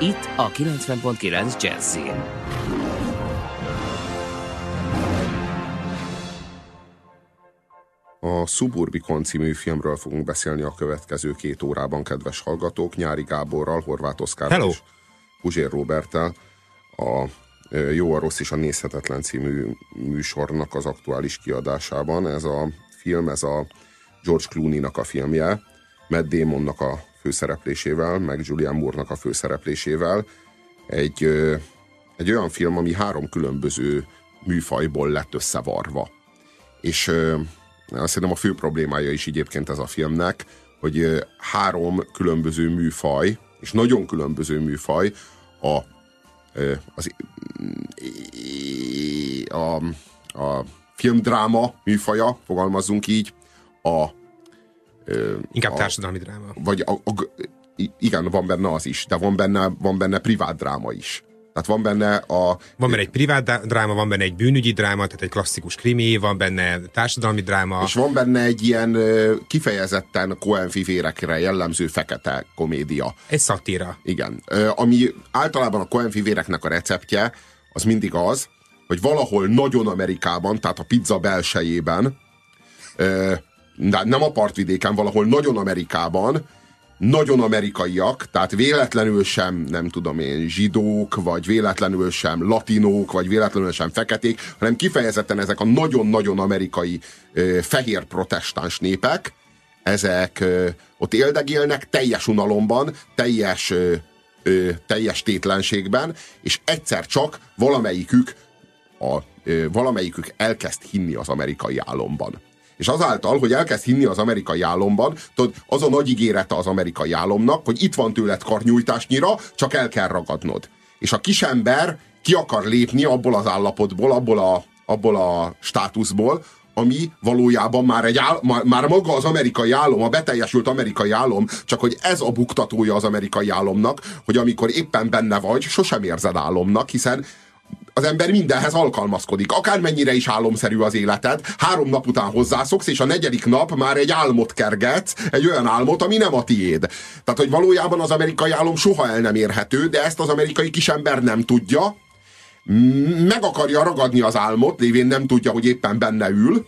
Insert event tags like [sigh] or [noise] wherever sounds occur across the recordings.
Itt a 90.9 Jazzin. A Suburbicon című filmről fogunk beszélni a következő két órában, kedves hallgatók, Nyári Gáborral, Horváth Oszkárral és Puzsér Robertel. A Jó, a rossz és a nézhetetlen című műsornak az aktuális kiadásában. Ez a film, ez a George Clooney-nak a filmje, Matt Damonnak a főszereplésével, meg Julian Moore-nak a főszereplésével. Egy, egy olyan film, ami három különböző műfajból lett összevarva. És Szerintem a fő problémája is egyébként ez a filmnek, hogy három különböző műfaj, és nagyon különböző műfaj a, az, a, a filmdráma műfaja, fogalmazzunk így, a Inkább a, társadalmi dráma. Vagy a, a, igen, van benne az is, de van benne, van benne privát dráma is. Tehát van benne a... Van benne egy privát dráma, van benne egy bűnügyi dráma, tehát egy klasszikus krimi, van benne társadalmi dráma. És van benne egy ilyen kifejezetten Coen fivérekre jellemző fekete komédia. Egy szatíra. Igen. Ami általában a Coen fivéreknek a receptje, az mindig az, hogy valahol nagyon Amerikában, tehát a pizza belsejében, nem a partvidéken, valahol nagyon Amerikában nagyon amerikaiak, tehát véletlenül sem, nem tudom én, zsidók, vagy véletlenül sem latinók, vagy véletlenül sem feketék, hanem kifejezetten ezek a nagyon-nagyon amerikai ö, fehér protestáns népek, ezek ö, ott éldegélnek teljes unalomban, teljes, ö, ö, teljes tétlenségben, és egyszer csak valamelyikük, a, ö, valamelyikük elkezd hinni az amerikai álomban. És azáltal, hogy elkezd hinni az amerikai álomban, tudod, az a nagy ígérete az amerikai álomnak, hogy itt van tőled karnyújtásnyira, csak el kell ragadnod. És a kisember ki akar lépni abból az állapotból, abból a, abból a státuszból, ami valójában már, egy áll, már maga az amerikai álom, a beteljesült amerikai álom, csak hogy ez a buktatója az amerikai álomnak, hogy amikor éppen benne vagy, sosem érzed álomnak, hiszen az ember mindenhez alkalmazkodik. Akármennyire is álomszerű az életed, három nap után hozzászoksz, és a negyedik nap már egy álmot kergetsz, egy olyan álmot, ami nem a tiéd. Tehát, hogy valójában az amerikai álom soha el nem érhető, de ezt az amerikai kisember nem tudja, meg akarja ragadni az álmot, lévén nem tudja, hogy éppen benne ül,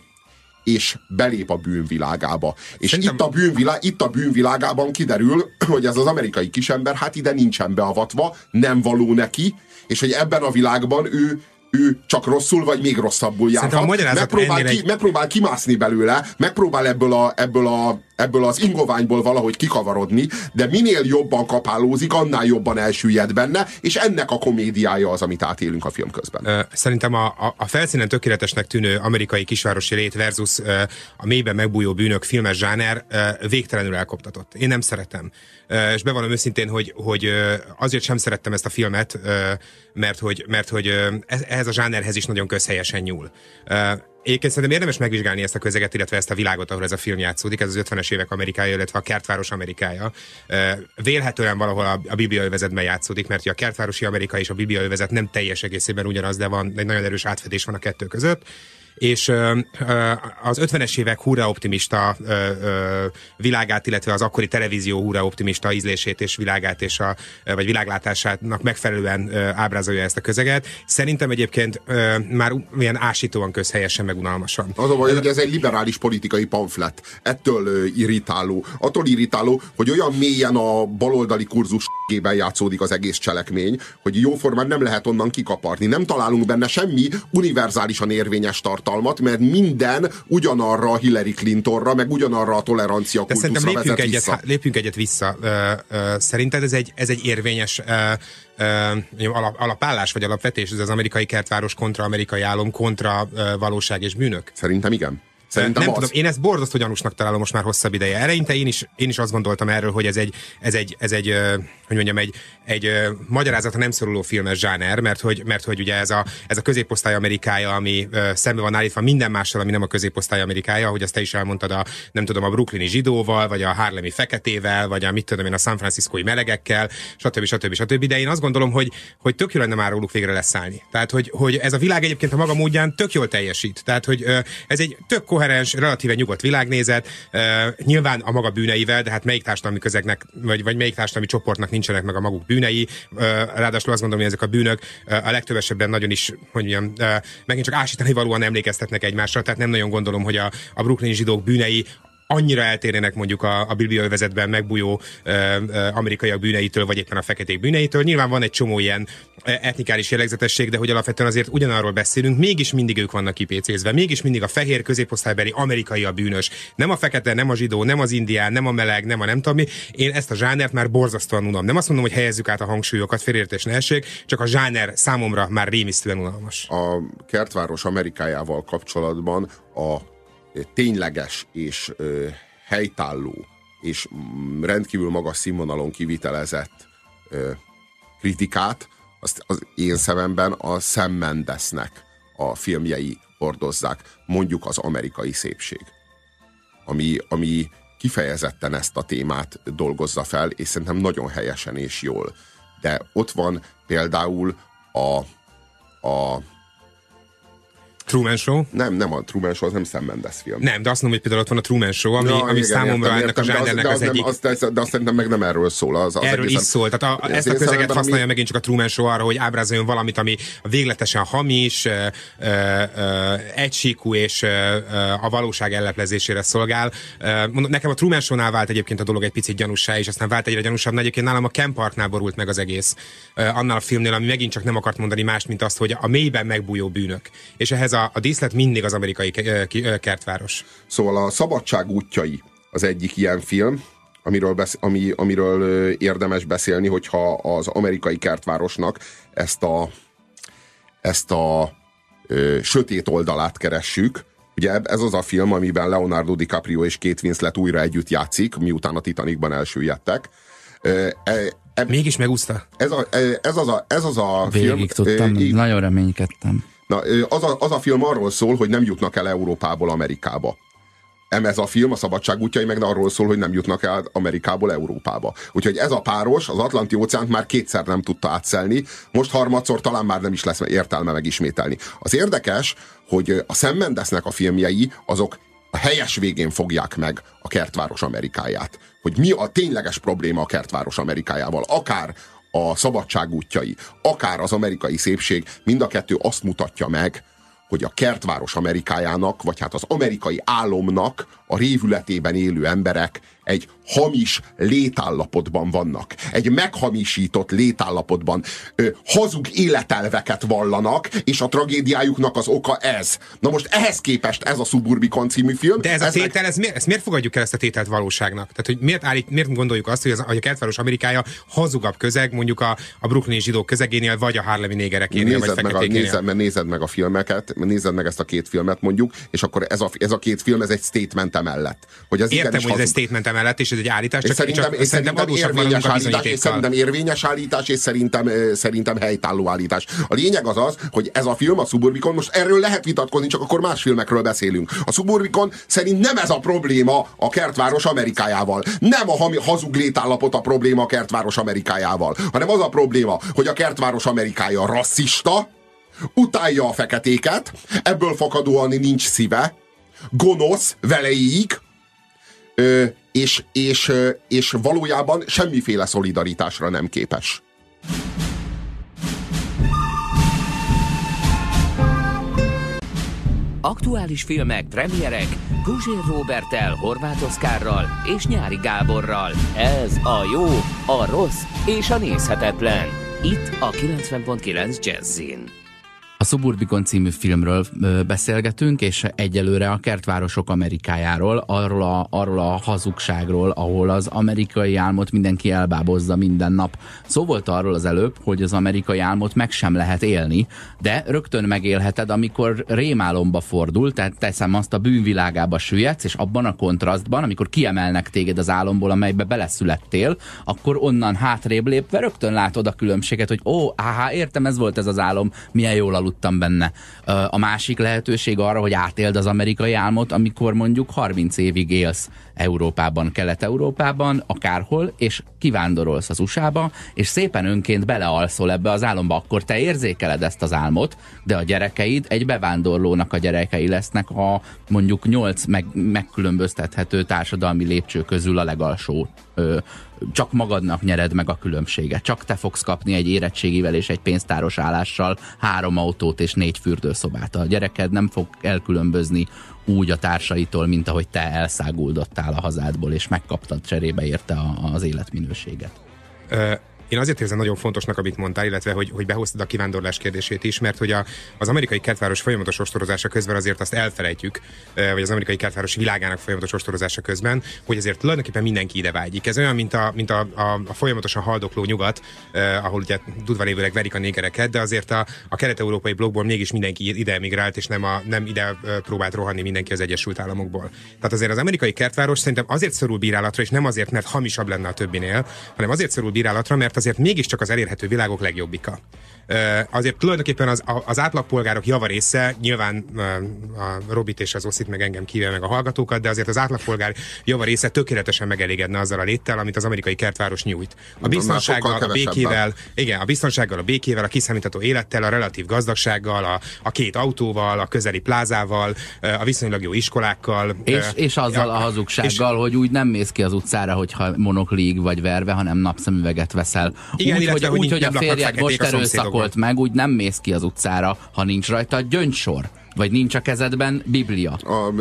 és belép a bűnvilágába. És Szerintem... itt, a bűnvilá... itt a bűnvilágában kiderül, hogy ez az amerikai kisember hát ide nincsen beavatva, nem való neki, és hogy ebben a világban ő ő csak rosszul, vagy még rosszabbul jár. Megpróbál, ki, egy... megpróbál kimászni belőle, megpróbál ebből, a, ebből, a, ebből az ingoványból valahogy kikavarodni, de minél jobban kapálózik, annál jobban elsüllyed benne, és ennek a komédiája az, amit átélünk a film közben. Szerintem a, a, a felszínen tökéletesnek tűnő amerikai kisvárosi lét versus a mélyben megbújó bűnök filmes zsáner végtelenül elkoptatott. Én nem szeretem. És bevallom őszintén, hogy, hogy azért sem szerettem ezt a filmet, mert hogy, mert hogy ehhez a zsánerhez is nagyon közhelyesen nyúl. Egyébként szerintem érdemes megvizsgálni ezt a közeget, illetve ezt a világot, ahol ez a film játszódik, ez az 50-es évek Amerikája, illetve a kertváros Amerikája. Vélhetően valahol a, a Biblia övezetben játszódik, mert a kertvárosi Amerika és a Biblia övezet nem teljes egészében ugyanaz, de van egy nagyon erős átfedés van a kettő között és az 50-es évek húra optimista világát, illetve az akkori televízió húra optimista ízlését és világát és a, vagy világlátásának megfelelően ábrázolja ezt a közeget. Szerintem egyébként már ilyen ásítóan közhelyesen megunalmasan. Az a baj, hogy ez egy liberális politikai pamflet. Ettől irritáló. Attól irritáló, hogy olyan mélyen a baloldali kurzus gében játszódik az egész cselekmény, hogy jóformán nem lehet onnan kikaparni. Nem találunk benne semmi univerzálisan érvényes tartalmat tartalmat, mert minden ugyanarra a Hillary Clintonra, meg ugyanarra a tolerancia De szerintem lépjünk egyet, vissza. lépjünk egyet vissza. Szerinted ez egy, ez egy érvényes alap, alapállás vagy alapvetés, ez az amerikai kertváros kontra amerikai álom kontra valóság és bűnök? Szerintem igen. Szerintem nem az. tudom, én ezt borzasztó gyanúsnak találom most már hosszabb ideje. Eleinte én is, én is azt gondoltam erről, hogy ez egy, ez egy, ez egy hogy mondjam, egy, egy ö, magyarázata nem szoruló filmes zsáner, mert hogy, mert hogy ugye ez a, ez a középosztály Amerikája, ami ö, szembe van állítva minden mással, ami nem a középosztály Amerikája, ahogy azt te is elmondtad, a, nem tudom, a brooklyni zsidóval, vagy a Harlemi feketével, vagy a mit tudom én, a San Franciscoi melegekkel, stb. stb. stb. De én azt gondolom, hogy, hogy tök jó lenne már róluk végre leszállni. Tehát, hogy, hogy ez a világ egyébként a maga módján tök jól teljesít. Tehát, hogy ö, ez egy tök koherens, relatíve nyugodt világnézet, ö, nyilván a maga bűneivel, de hát melyik társadalmi közegnek, vagy, vagy melyik társadalmi csoportnak nincsenek meg a maguk bűnei. Ö, ráadásul azt gondolom, hogy ezek a bűnök a legtöbb esetben nagyon is, hogy mondjam, megint csak ásítani valóan emlékeztetnek egymásra, tehát nem nagyon gondolom, hogy a, a Brooklyn zsidók bűnei annyira eltérnének mondjuk a, a Bilbio övezetben megbújó ö, ö, amerikaiak bűneitől, vagy éppen a feketék bűneitől. Nyilván van egy csomó ilyen etnikális jellegzetesség, de hogy alapvetően azért ugyanarról beszélünk, mégis mindig ők vannak kipécézve, mégis mindig a fehér középosztálybeli amerikai a bűnös. Nem a fekete, nem a zsidó, nem az indián, nem a meleg, nem a nem tudom. Én ezt a zsánert már borzasztóan unom. Nem azt mondom, hogy helyezzük át a hangsúlyokat, félértés ne essék, csak a zsáner számomra már rémisztően unalmas. A kertváros Amerikájával kapcsolatban a tényleges és helytálló és mm, rendkívül magas színvonalon kivitelezett kritikát, azt az én szememben a Sam Mendesnek a filmjei hordozzák, mondjuk az amerikai szépség. Ami, ami kifejezetten ezt a témát dolgozza fel, és szerintem nagyon helyesen és jól. De ott van például a, a Truman Show? nem, nem a Truman Show, az nem Sam Mendes film. Nem, de azt mondom, hogy például ott van a Truman Show, ami, ja, ami igen, számomra értem, ennek a értem, az- zsánernek az, az nem- egyik... az- de, de azt szerintem meg nem erről szól. Az, az Erről egészen- is szól. Tehát a, az ezt a közeget használja ami- megint csak a Truman Show arra, hogy ábrázoljon valamit, ami végletesen hamis, ö, ö, ö, egysíkú és ö, a valóság elleplezésére szolgál. Mondom, Nekem a Truman Show-nál vált egyébként a dolog egy picit gyanúsá, és aztán vált egyre gyanúsabb. Egyébként nálam a Ken Parknál borult meg az egész. Annál a filmnél, ami megint csak nem akart mondani mást, mint azt, hogy a mélyben megbújó bűnök. És ehhez a, a díszlet mindig az amerikai kertváros. Szóval a Szabadság útjai az egyik ilyen film, amiről, besz, ami, amiről érdemes beszélni, hogyha az amerikai kertvárosnak ezt a, ezt a ö, sötét oldalát keressük. Ugye ez az a film, amiben Leonardo DiCaprio és Kate Winslet újra együtt játszik, miután a Titanicban elsüllyedtek. E, e, Mégis megúszta. ez, a, e, ez, az a, ez az a film... Tudtam, így- nagyon reménykedtem. Na, az a, az a film arról szól, hogy nem jutnak el Európából Amerikába. Em ez a film, a Szabadság útjai meg arról szól, hogy nem jutnak el Amerikából Európába. Úgyhogy ez a páros az Atlanti óceánt már kétszer nem tudta átszelni, most harmadszor talán már nem is lesz értelme megismételni. Az érdekes, hogy a Sam Mendesnek a filmjei, azok a helyes végén fogják meg a kertváros Amerikáját. Hogy mi a tényleges probléma a kertváros Amerikájával. Akár a szabadság útjai, akár az amerikai szépség, mind a kettő azt mutatja meg, hogy a kertváros Amerikájának, vagy hát az amerikai álomnak a révületében élő emberek egy hamis létállapotban vannak. Egy meghamisított létállapotban. Ö, hazug életelveket vallanak, és a tragédiájuknak az oka ez. Na most ehhez képest ez a Suburbicon című film. De ez a meg- tétel, ez miért, ezt miért fogadjuk el ezt a tételt valóságnak? Tehát, hogy miért, állít, miért gondoljuk azt, hogy, az, hogy a kertváros Amerikája hazugabb közeg, mondjuk a, a brooklyni zsidók közegénél, vagy a harlemi négerekénél, vagy Nézed meg, a, nézed, meg- nézed meg a filmeket, nézed meg ezt a két filmet mondjuk, és akkor ez a, ez a két film, ez egy statement emellett. Hogy az Értem, hogy ez egy statement emellett, és ez egy állítás, csak, szerintem, csak és szerintem szerintem érvényes állítás, és szerintem érvényes állítás, és szerintem, szerintem helytálló állítás. A lényeg az az, hogy ez a film, a Suburbicon, most erről lehet vitatkozni, csak akkor más filmekről beszélünk. A Suburbicon szerint nem ez a probléma a kertváros Amerikájával. Nem a hazug létállapot a probléma a kertváros Amerikájával, hanem az a probléma, hogy a kertváros Amerikája rasszista, utálja a feketéket, ebből fakadóan nincs szíve, gonosz veleig, ö, és, és, és valójában semmiféle szolidaritásra nem képes. Aktuális filmek, premierek, Guzsér Robertel, Horváth Oszkárral és Nyári Gáborral. Ez a jó, a rossz és a nézhetetlen. Itt a 90.9 Jazzin. A Suburbicon című filmről beszélgetünk, és egyelőre a kertvárosok Amerikájáról, arról a, arról a hazugságról, ahol az amerikai álmot mindenki elbábozza minden nap. Szó volt arról az előbb, hogy az amerikai álmot meg sem lehet élni, de rögtön megélheted, amikor rémálomba fordul, tehát teszem azt a bűnvilágába süllyedsz, és abban a kontrasztban, amikor kiemelnek téged az álomból, amelybe beleszülettél, akkor onnan hátrébb lépve rögtön látod a különbséget, hogy ó, áhá, értem, ez volt ez az álom, milyen jól aludtam benne. A másik lehetőség arra, hogy átéld az amerikai álmot, amikor mondjuk 30 évig élsz Európában, Kelet-Európában, akárhol, és kivándorolsz az USA-ba, és szépen önként belealszol ebbe az álomba, akkor te érzékeled ezt az álmot, de a gyerekeid egy bevándorlónak a gyerekei lesznek a mondjuk nyolc meg, megkülönböztethető társadalmi lépcső közül a legalsó ö, csak magadnak nyered meg a különbséget. Csak te fogsz kapni egy érettségivel és egy pénztáros állással három autót és négy fürdőszobát. A gyereked nem fog elkülönbözni úgy a társaitól, mint ahogy te elszáguldottál a hazádból, és megkaptad cserébe érte az életminőséget. Én azért érzem nagyon fontosnak, amit mondtál, illetve hogy, hogy behoztad a kivándorlás kérdését is, mert hogy a, az amerikai kertváros folyamatos ostorozása közben azért azt elfelejtjük, vagy az amerikai kertváros világának folyamatos ostorozása közben, hogy azért tulajdonképpen mindenki ide vágyik. Ez olyan, mint a, mint a, a, a folyamatosan haldokló nyugat, eh, ahol ugye tudva lévőleg verik a négereket, de azért a, a kelet-európai blogból mégis mindenki ide emigrált, és nem, a, nem ide próbált rohanni mindenki az Egyesült Államokból. Tehát azért az amerikai kertváros szerintem azért szorul bírálatra, és nem azért, mert hamisabb lenne a többinél, hanem azért szorul bírálatra, mert azért mégiscsak az elérhető világok legjobbika. Azért tulajdonképpen az, az átlagpolgárok javarésze, nyilván a Robit és az Oszit meg engem kívül meg a hallgatókat, de azért az átlagpolgár javarésze tökéletesen megelégedne azzal a léttel, amit az amerikai kertváros nyújt. A biztonsággal, a békével, igen, a biztonsággal, a békével, a kiszámítható élettel, a relatív gazdagsággal, a, a két autóval, a közeli plázával, a viszonylag jó iskolákkal. És, és azzal ja, a hazugsággal, és, hogy úgy nem mész ki az utcára, hogyha monoklíg vagy verve, hanem napszemüveget veszel. Igen, úgy, hogy, úgy, hogy a férjed most erőszakolt meg, úgy nem mész ki az utcára, ha nincs rajta gyöngysor. Vagy nincs a kezedben Biblia? A,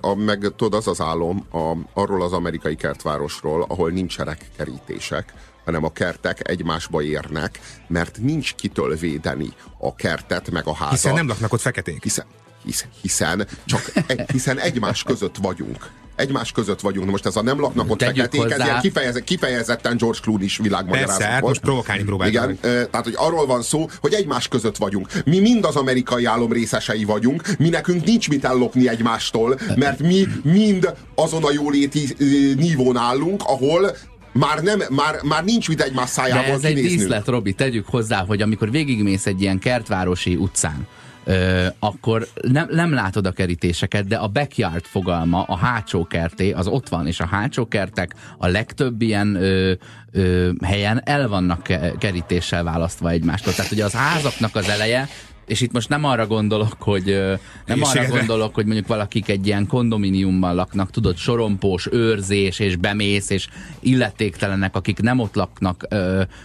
a, meg tudod, az az álom a, arról az amerikai kertvárosról, ahol nincsenek kerítések, hanem a kertek egymásba érnek, mert nincs kitől védeni a kertet, meg a házat. Hiszen nem laknak ott feketék. Hiszen, hiszen, hiszen, csak, hiszen egymás között vagyunk egymás között vagyunk. Most ez a nem laknak ott feketék, hozzá... ez ilyen kifejez, kifejezetten George Clooney is világmagyarázatot. Persze, hát most provokálni próbáltam. Igen, tehát hogy arról van szó, hogy egymás között vagyunk. Mi mind az amerikai álom részesei vagyunk, mi nekünk nincs mit ellopni egymástól, mert mi mind azon a jóléti nívón állunk, ahol már, nem, már, már nincs mit egymás szájából De ez kinéznünk. egy díszlet, Robi, tegyük hozzá, hogy amikor végigmész egy ilyen kertvárosi utcán, akkor nem, nem látod a kerítéseket, de a backyard fogalma, a hátsó kerté, az ott van, és a hátsó kertek a legtöbb ilyen ö, ö, helyen el vannak kerítéssel választva egymástól. Tehát ugye az házaknak az eleje és itt most nem arra gondolok, hogy nem arra gondolok, hogy mondjuk valakik egy ilyen kondominiumban laknak, tudod, sorompós őrzés, és bemész, és illetéktelenek, akik nem ott laknak,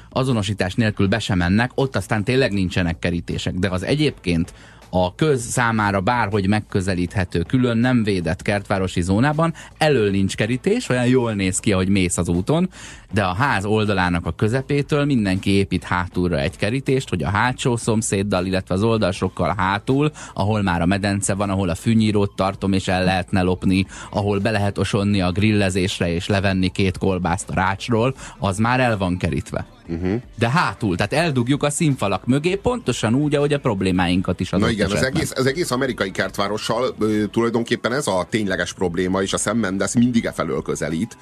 azonosítás nélkül be sem mennek, ott aztán tényleg nincsenek kerítések, de az egyébként a köz számára bárhogy megközelíthető, külön nem védett kertvárosi zónában, elől nincs kerítés, olyan jól néz ki, ahogy mész az úton, de a ház oldalának a közepétől mindenki épít hátulra egy kerítést, hogy a hátsó szomszéddal, illetve az oldalsokkal hátul, ahol már a medence van, ahol a fűnyírót tartom, és el lehetne lopni, ahol be lehet osonni a grillezésre, és levenni két kolbászt a rácsról, az már el van kerítve. Uh-huh. De hátul, tehát eldugjuk a színfalak mögé, pontosan úgy, ahogy a problémáinkat is Na igen, az egész, az egész amerikai kertvárossal ö, tulajdonképpen ez a tényleges probléma, és a Sam Mendes mindig e felől közelít,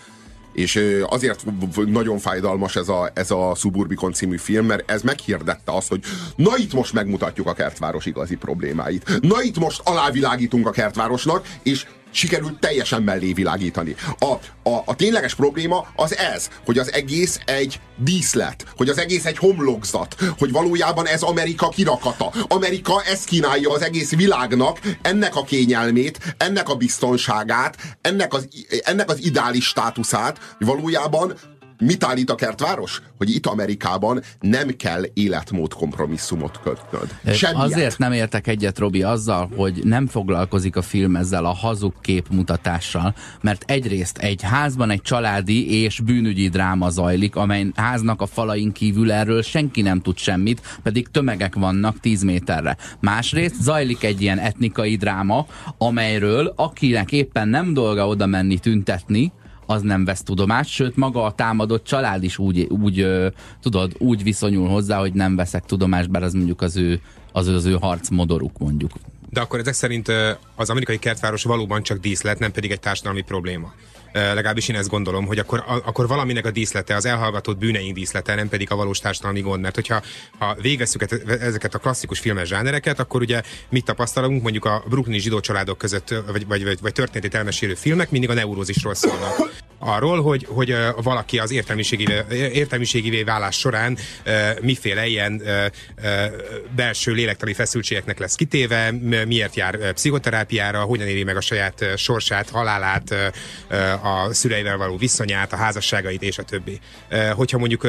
és azért nagyon fájdalmas ez a, ez a Suburbicon című film, mert ez meghirdette azt, hogy na itt most megmutatjuk a kertváros igazi problémáit. Na itt most alávilágítunk a kertvárosnak, és sikerült teljesen mellé világítani. A, a, a tényleges probléma az ez, hogy az egész egy díszlet, hogy az egész egy homlokzat, hogy valójában ez Amerika kirakata. Amerika ezt kínálja az egész világnak, ennek a kényelmét, ennek a biztonságát, ennek az, ennek az ideális státuszát, valójában mit állít a kertváros? Hogy itt Amerikában nem kell életmód kompromisszumot kötnöd. Semmiet. Azért nem értek egyet, Robi, azzal, hogy nem foglalkozik a film ezzel a hazug képmutatással, mert egyrészt egy házban egy családi és bűnügyi dráma zajlik, amely háznak a falain kívül erről senki nem tud semmit, pedig tömegek vannak 10 méterre. Másrészt zajlik egy ilyen etnikai dráma, amelyről akinek éppen nem dolga oda menni tüntetni, az nem vesz tudomást, sőt maga a támadott család is úgy, úgy tudod, úgy viszonyul hozzá, hogy nem veszek tudomást, bár az mondjuk az ő, az, az ő harcmodoruk mondjuk. De akkor ezek szerint az amerikai kertváros valóban csak díszlet, nem pedig egy társadalmi probléma legalábbis én ezt gondolom, hogy akkor, akkor valaminek a díszlete, az elhallgatott bűneink díszlete, nem pedig a valós társadalmi gond. Mert hogyha ha végvesszük ezeket a klasszikus filmes zsánereket, akkor ugye mit tapasztalunk, mondjuk a brooklyni zsidó családok között, vagy, vagy, vagy, vagy történetét elmesélő filmek mindig a neurózisról szólnak. Arról, hogy, hogy valaki az értelmiségivé, értelmiségivé válás során miféle ilyen belső lélektani feszültségeknek lesz kitéve, miért jár pszichoterápiára, hogyan éri meg a saját sorsát, halálát, a szüleivel való viszonyát, a házasságait és a többi. Hogyha mondjuk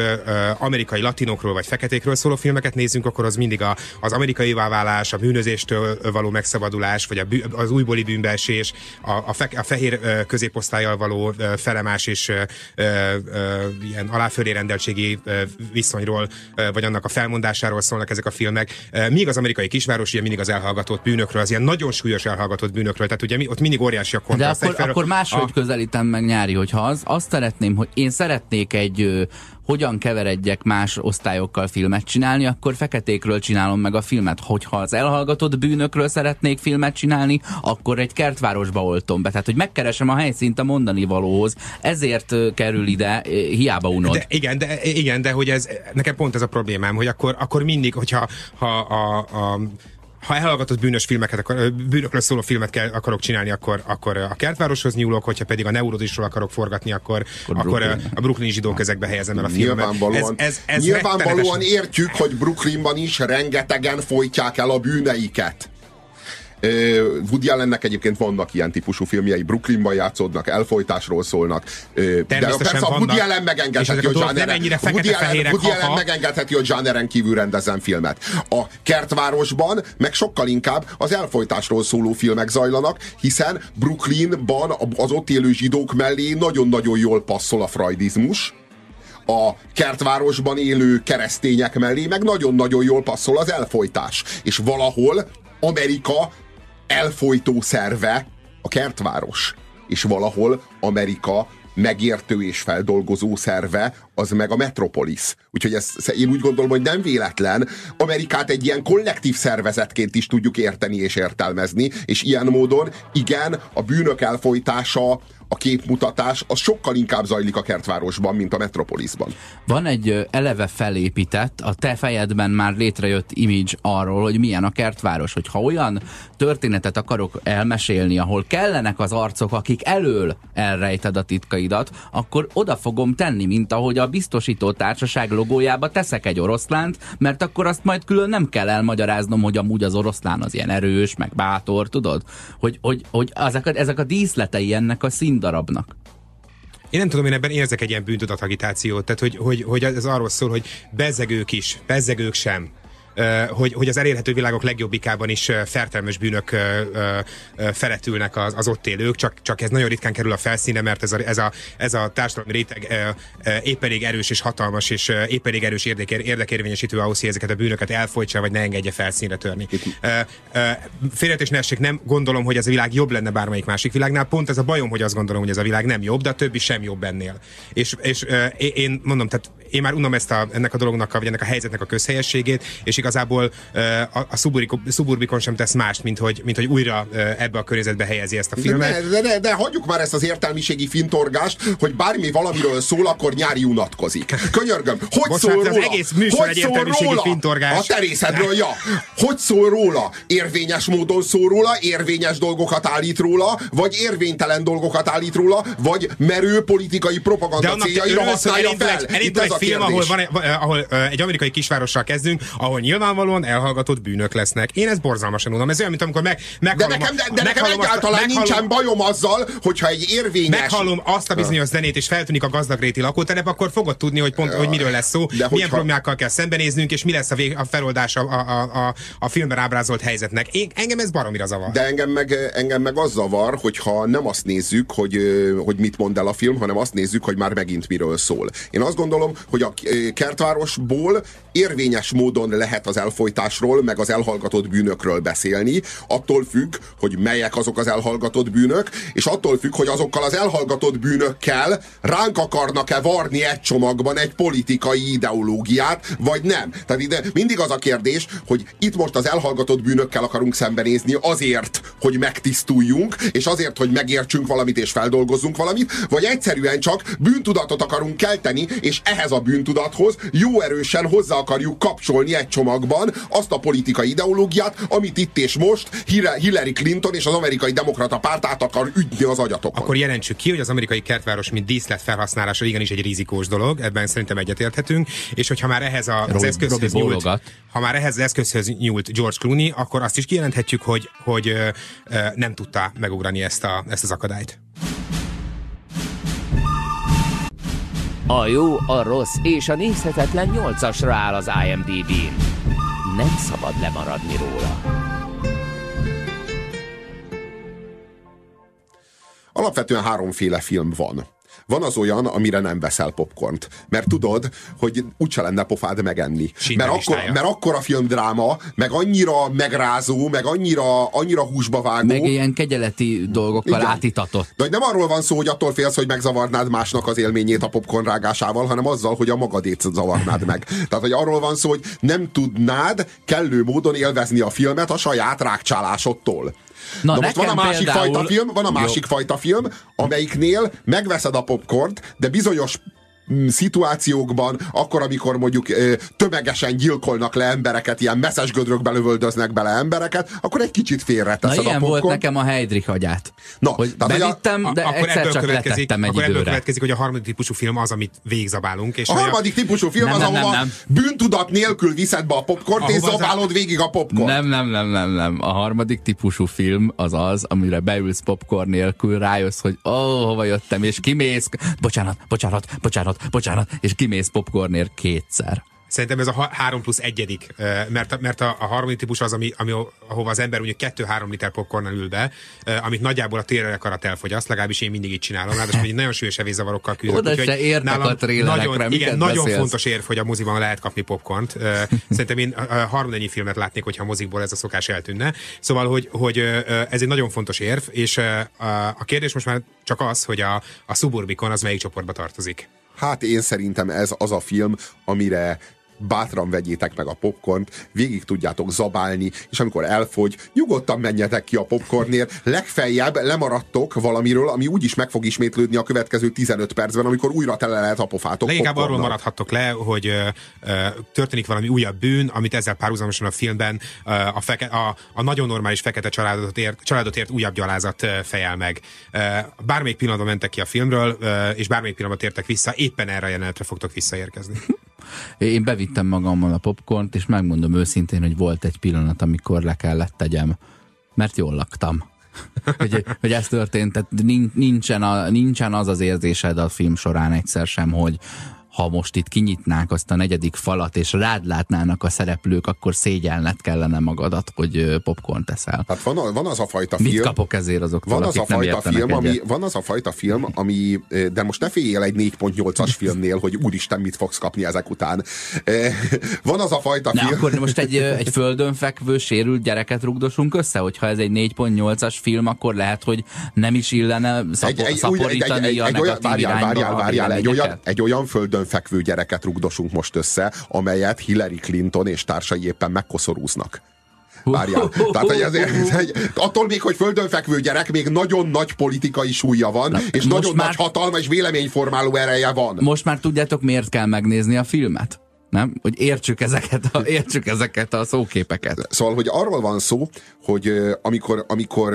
amerikai latinokról vagy feketékről szóló filmeket nézzünk, akkor az mindig a, az amerikai válás, a bűnözéstől való megszabadulás, vagy a bű, az újbóli bűnbeesés, a, a, fe, a fehér középosztályjal való felemás és ilyen aláfölé rendeltségi viszonyról, vagy annak a felmondásáról szólnak ezek a filmek. Míg az amerikai kisváros ugye mindig az elhallgatott bűnökről, az ilyen nagyon súlyos elhallgatott bűnökről, tehát ugye ott mindig óriási a kontraszt. De akkor, akkor máshogy a... közelít említem meg nyári, hogyha az, azt szeretném, hogy én szeretnék egy ö, hogyan keveredjek más osztályokkal filmet csinálni, akkor feketékről csinálom meg a filmet. Hogyha az elhallgatott bűnökről szeretnék filmet csinálni, akkor egy kertvárosba oltom be. Tehát, hogy megkeresem a helyszínt a mondani valóhoz. Ezért kerül ide, hiába unod. De, igen, de, igen, de hogy ez, nekem pont ez a problémám, hogy akkor, akkor mindig, hogyha ha a, a ha elhallgatott bűnös filmeket, akkor, bűnökről szóló filmet kell, akarok csinálni, akkor, akkor a kertvároshoz nyúlok, hogyha pedig a neurodisról akarok forgatni, akkor, akkor, akkor Brooklyn. a Brooklyn zsidó kezekbe helyezem el a filmet. Nyilvánvalóan, ez, ez, ez nyilvánvalóan értjük, hogy Brooklynban is rengetegen folytják el a bűneiket. Woody Allennek egyébként vannak ilyen típusú filmjei, Brooklynban játszódnak, elfolytásról szólnak. De persze a Woody Allen megengedheti, hogy zsáneren, Woody Allen, Woody Allen megengedheti, hogy zsáneren kívül rendezzen filmet. A kertvárosban meg sokkal inkább az elfolytásról szóló filmek zajlanak, hiszen Brooklynban az ott élő zsidók mellé nagyon-nagyon jól passzol a freudizmus, a kertvárosban élő keresztények mellé, meg nagyon-nagyon jól passzol az elfolytás. És valahol Amerika elfolytó szerve a kertváros. És valahol Amerika megértő és feldolgozó szerve, az meg a Metropolis. Úgyhogy ezt, én úgy gondolom, hogy nem véletlen. Amerikát egy ilyen kollektív szervezetként is tudjuk érteni és értelmezni, és ilyen módon igen, a bűnök elfolytása, a képmutatás az sokkal inkább zajlik a kertvárosban, mint a metropolisban. Van egy eleve felépített, a te fejedben már létrejött image arról, hogy milyen a kertváros, hogy ha olyan történetet akarok elmesélni, ahol kellenek az arcok, akik elől elrejted a titkaidat, akkor oda fogom tenni, mint ahogy a biztosító társaság logójába teszek egy oroszlánt, mert akkor azt majd külön nem kell elmagyaráznom, hogy amúgy az oroszlán az ilyen erős, meg bátor, tudod? Hogy, hogy, hogy ezek, a, ezek a díszletei ennek a szín darabnak. Én nem tudom, én ebben érzek egy ilyen bűntudatagitációt, tehát hogy, hogy, hogy ez arról szól, hogy bezegők is, bezegők sem hogy, hogy az elérhető világok legjobbikában is fertelmes bűnök feletülnek az, az ott élők, csak, csak ez nagyon ritkán kerül a felszíne, mert ez a, ez a, ez a társadalmi réteg épp elég erős és hatalmas, és épp elég erős érdekér, érdekérvényesítő ahhoz, hogy ezeket a bűnöket elfolytsa, vagy ne engedje felszínre törni. Félretés ne essék, nem gondolom, hogy ez a világ jobb lenne bármelyik másik világnál. Pont ez a bajom, hogy azt gondolom, hogy ez a világ nem jobb, de a többi sem jobb ennél. És, és én mondom, tehát én már unom ezt a, ennek a dolognak, vagy ennek a helyzetnek a közhelyességét, és igazából a, a Suburbikon sem tesz mást, mint hogy, mint hogy újra ebbe a környezetbe helyezi ezt a filmet. De, de, de, de hagyjuk már ezt az értelmiségi fintorgást, hogy bármi valamiről szól, akkor nyári unatkozik. Könyörgöm, hogy Most szól róla? Az egész műsor hogy egy értelmiségi róla? fintorgás. A terészedről, ja. Hogy szól róla? Érvényes módon szól róla, érvényes dolgokat állít róla, vagy érvénytelen dolgokat állít róla, vagy merő politikai propaganda céljaira használja fel. Itt ez film, ahol, van, ahol egy amerikai kisvárossal kezdünk, ahol nyilvánvalóan elhallgatott bűnök lesznek. Én ezt borzalmasan unom. Ez olyan, mint amikor meg, meghallom, de nekem, de, de nekem egyáltalán azt, nincsen bajom azzal, hogyha egy érvényes... Meghallom azt a bizonyos zenét, és feltűnik a gazdagréti lakótelep, akkor fogod tudni, hogy pont, hogy miről lesz szó, de milyen hogyha... problémákkal kell szembenéznünk, és mi lesz a, vég, a feloldás a, a, a, a filmben ábrázolt helyzetnek. Én, engem ez baromira zavar. De engem meg, engem meg az zavar, hogyha nem azt nézzük, hogy, hogy mit mond el a film, hanem azt nézzük, hogy már megint miről szól. Én azt gondolom, hogy a kertvárosból érvényes módon lehet az elfolytásról, meg az elhallgatott bűnökről beszélni, attól függ, hogy melyek azok az elhallgatott bűnök, és attól függ, hogy azokkal az elhallgatott bűnökkel ránk akarnak-e varni egy csomagban egy politikai ideológiát, vagy nem. Tehát ide mindig az a kérdés, hogy itt most az elhallgatott bűnökkel akarunk szembenézni azért, hogy megtisztuljunk, és azért, hogy megértsünk valamit és feldolgozzunk valamit, vagy egyszerűen csak bűntudatot akarunk kelteni, és ehhez a bűntudathoz jó erősen hozzá akarjuk kapcsolni egy csomagban azt a politikai ideológiát, amit itt és most Hillary Clinton és az amerikai demokrata párt át akar ügyni az agyatokon. Akkor jelentsük ki, hogy az amerikai kertváros, mint díszlet felhasználása igenis egy rizikós dolog, ebben szerintem egyetérthetünk, és hogyha már ehhez a, az eszközhöz nyúlt, ha már ehhez az eszközhöz nyúlt George Clooney, akkor azt is kijelenthetjük, hogy, hogy ö, nem tudta megugrani ezt, a, ezt az akadályt. A jó, a rossz és a nézhetetlen nyolcasra áll az IMDb-n. Nem szabad lemaradni róla. Alapvetően háromféle film van. Van az olyan, amire nem veszel popcornt. Mert tudod, hogy úgyse lenne pofád megenni. Mert akkor, mert akkor a filmdráma, meg annyira megrázó, meg annyira, annyira húsba vágó. Meg ilyen kegyeleti dolgokkal Igen. átitatott. De hogy nem arról van szó, hogy attól félsz, hogy megzavarnád másnak az élményét a popcorn rágásával, hanem azzal, hogy a magadét zavarnád meg. Tehát, hogy arról van szó, hogy nem tudnád kellő módon élvezni a filmet a saját rákcsálásodtól. Na, Na most van a másik például... fajta film, van a másik Jó. fajta film, amelyiknél megveszed a popcornt, de bizonyos szituációkban, akkor, amikor mondjuk tömegesen gyilkolnak le embereket, ilyen messzes gödrökbe lövöldöznek bele embereket, akkor egy kicsit félreteszed Na, a popcorn. volt nekem a Heidrich hagyát. Na, hogy bevittem, a, de a, akkor egyszer csak letettem egy akkor időre. ebből következik, hogy a harmadik típusú film az, amit végzabálunk. És a harmadik a... típusú film nem, az, nem, ahova nem, nem. bűntudat nélkül viszed be a popcornt, és zabálod végig a popcorn. Nem, nem, nem, nem, nem. A harmadik típusú film az az, amire beülsz popcorn nélkül, rájössz, hogy ó, oh, hova jöttem, és kimész. Bocsánat, bocsánat, bocsánat, bocsánat, és kimész popcornért kétszer. Szerintem ez a 3 plusz egyedik, mert, mert a, a harmadik típus az, ami, ami, ahova az ember mondjuk 2-3 liter popcornnal ül be, amit nagyjából a térrelek alatt elfogyaszt, legalábbis én mindig így csinálom, ráadásul hogy nagyon súlyos evészavarokkal küzdök. Oda se értek a nagyon, igen, nagyon fontos érv, hogy a moziban lehet kapni popcornt. [laughs] Szerintem én harmadennyi filmet látnék, hogyha a mozikból ez a szokás eltűnne. Szóval, hogy, hogy ez egy nagyon fontos érv, és a kérdés most már csak az, hogy a, a Suburbicon az melyik csoportba tartozik. Hát én szerintem ez az a film, amire bátran vegyétek meg a popcornt, végig tudjátok zabálni, és amikor elfogy, nyugodtan menjetek ki a popcornért, legfeljebb lemaradtok valamiről, ami úgyis meg fog ismétlődni a következő 15 percben, amikor újra tele lehet a pofátok. Leginkább arról maradhattok le, hogy ö, ö, történik valami újabb bűn, amit ezzel párhuzamosan a filmben ö, a, feke, a, a nagyon normális fekete családot ért, családot ért újabb gyalázat ö, fejel meg. Ö, bármelyik pillanatban mentek ki a filmről, ö, és bármelyik pillanatban tértek vissza, éppen erre a jelenetre fogtok visszaérkezni. [laughs] Én bevittem magammal a popcornt, és megmondom őszintén, hogy volt egy pillanat, amikor le kellett tegyem, mert jól laktam. [laughs] hogy, hogy ez történt, tehát nincsen, a, nincsen az az érzésed a film során egyszer sem, hogy, ha most itt kinyitnák azt a negyedik falat, és rád látnának a szereplők, akkor szégyelned kellene magadat, hogy popcorn teszel. Hát van, van az a fajta film... Mit kapok ezért azoktól, van az a fajta film, ami, Van az a fajta film, ami... De most ne féljél egy 4.8-as filmnél, hogy úristen, mit fogsz kapni ezek után. Van az a fajta ne, film... akkor most egy, egy földön fekvő, sérült gyereket rugdosunk össze, hogyha ez egy 4.8-as film, akkor lehet, hogy nem is illene szapo- egy, egy, szaporítani egy, egy, egy, a egy, várjál, várjál, várjál, egy olyan, egy olyan földön fekvő gyereket rugdosunk most össze, amelyet Hillary Clinton és társai éppen megkoszorúznak. Várjál. Tehát, hogy ezért, egy, attól még, hogy földön fekvő gyerek, még nagyon nagy politikai súlya van, Na, és nagyon már, nagy hatalma és véleményformáló ereje van. Most már tudjátok, miért kell megnézni a filmet? Nem? Hogy értsük ezeket a, értsük ezeket a szóképeket. Szóval, hogy arról van szó, hogy amikor, amikor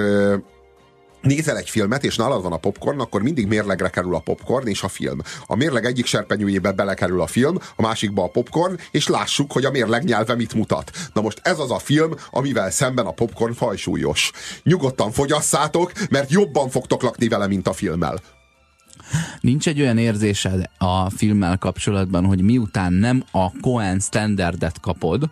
nézel egy filmet, és nálad van a popcorn, akkor mindig mérlegre kerül a popcorn és a film. A mérleg egyik serpenyőjébe belekerül a film, a másikba a popcorn, és lássuk, hogy a mérleg nyelve mit mutat. Na most ez az a film, amivel szemben a popcorn fajsúlyos. Nyugodtan fogyasszátok, mert jobban fogtok lakni vele, mint a filmmel. Nincs egy olyan érzésed a filmmel kapcsolatban, hogy miután nem a Cohen standardet kapod,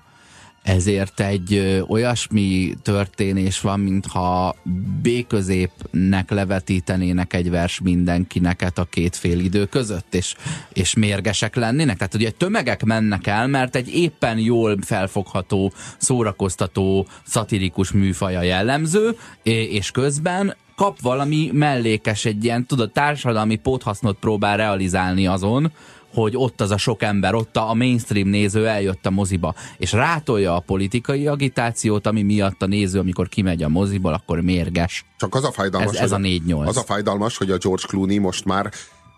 ezért egy olyasmi történés van, mintha B-középnek levetítenének egy vers mindenkineket a két fél idő között, és, és mérgesek lennének. Tehát ugye tömegek mennek el, mert egy éppen jól felfogható, szórakoztató, szatirikus műfaja jellemző, és közben kap valami mellékes, egy ilyen, tudod, társadalmi póthasznot próbál realizálni azon, hogy ott az a sok ember, ott a mainstream néző eljött a moziba, és rátolja a politikai agitációt, ami miatt a néző, amikor kimegy a moziból, akkor mérges. Csak az a fájdalmas, Ez- ez a 4-8. Az a fájdalmas, hogy a George Clooney most már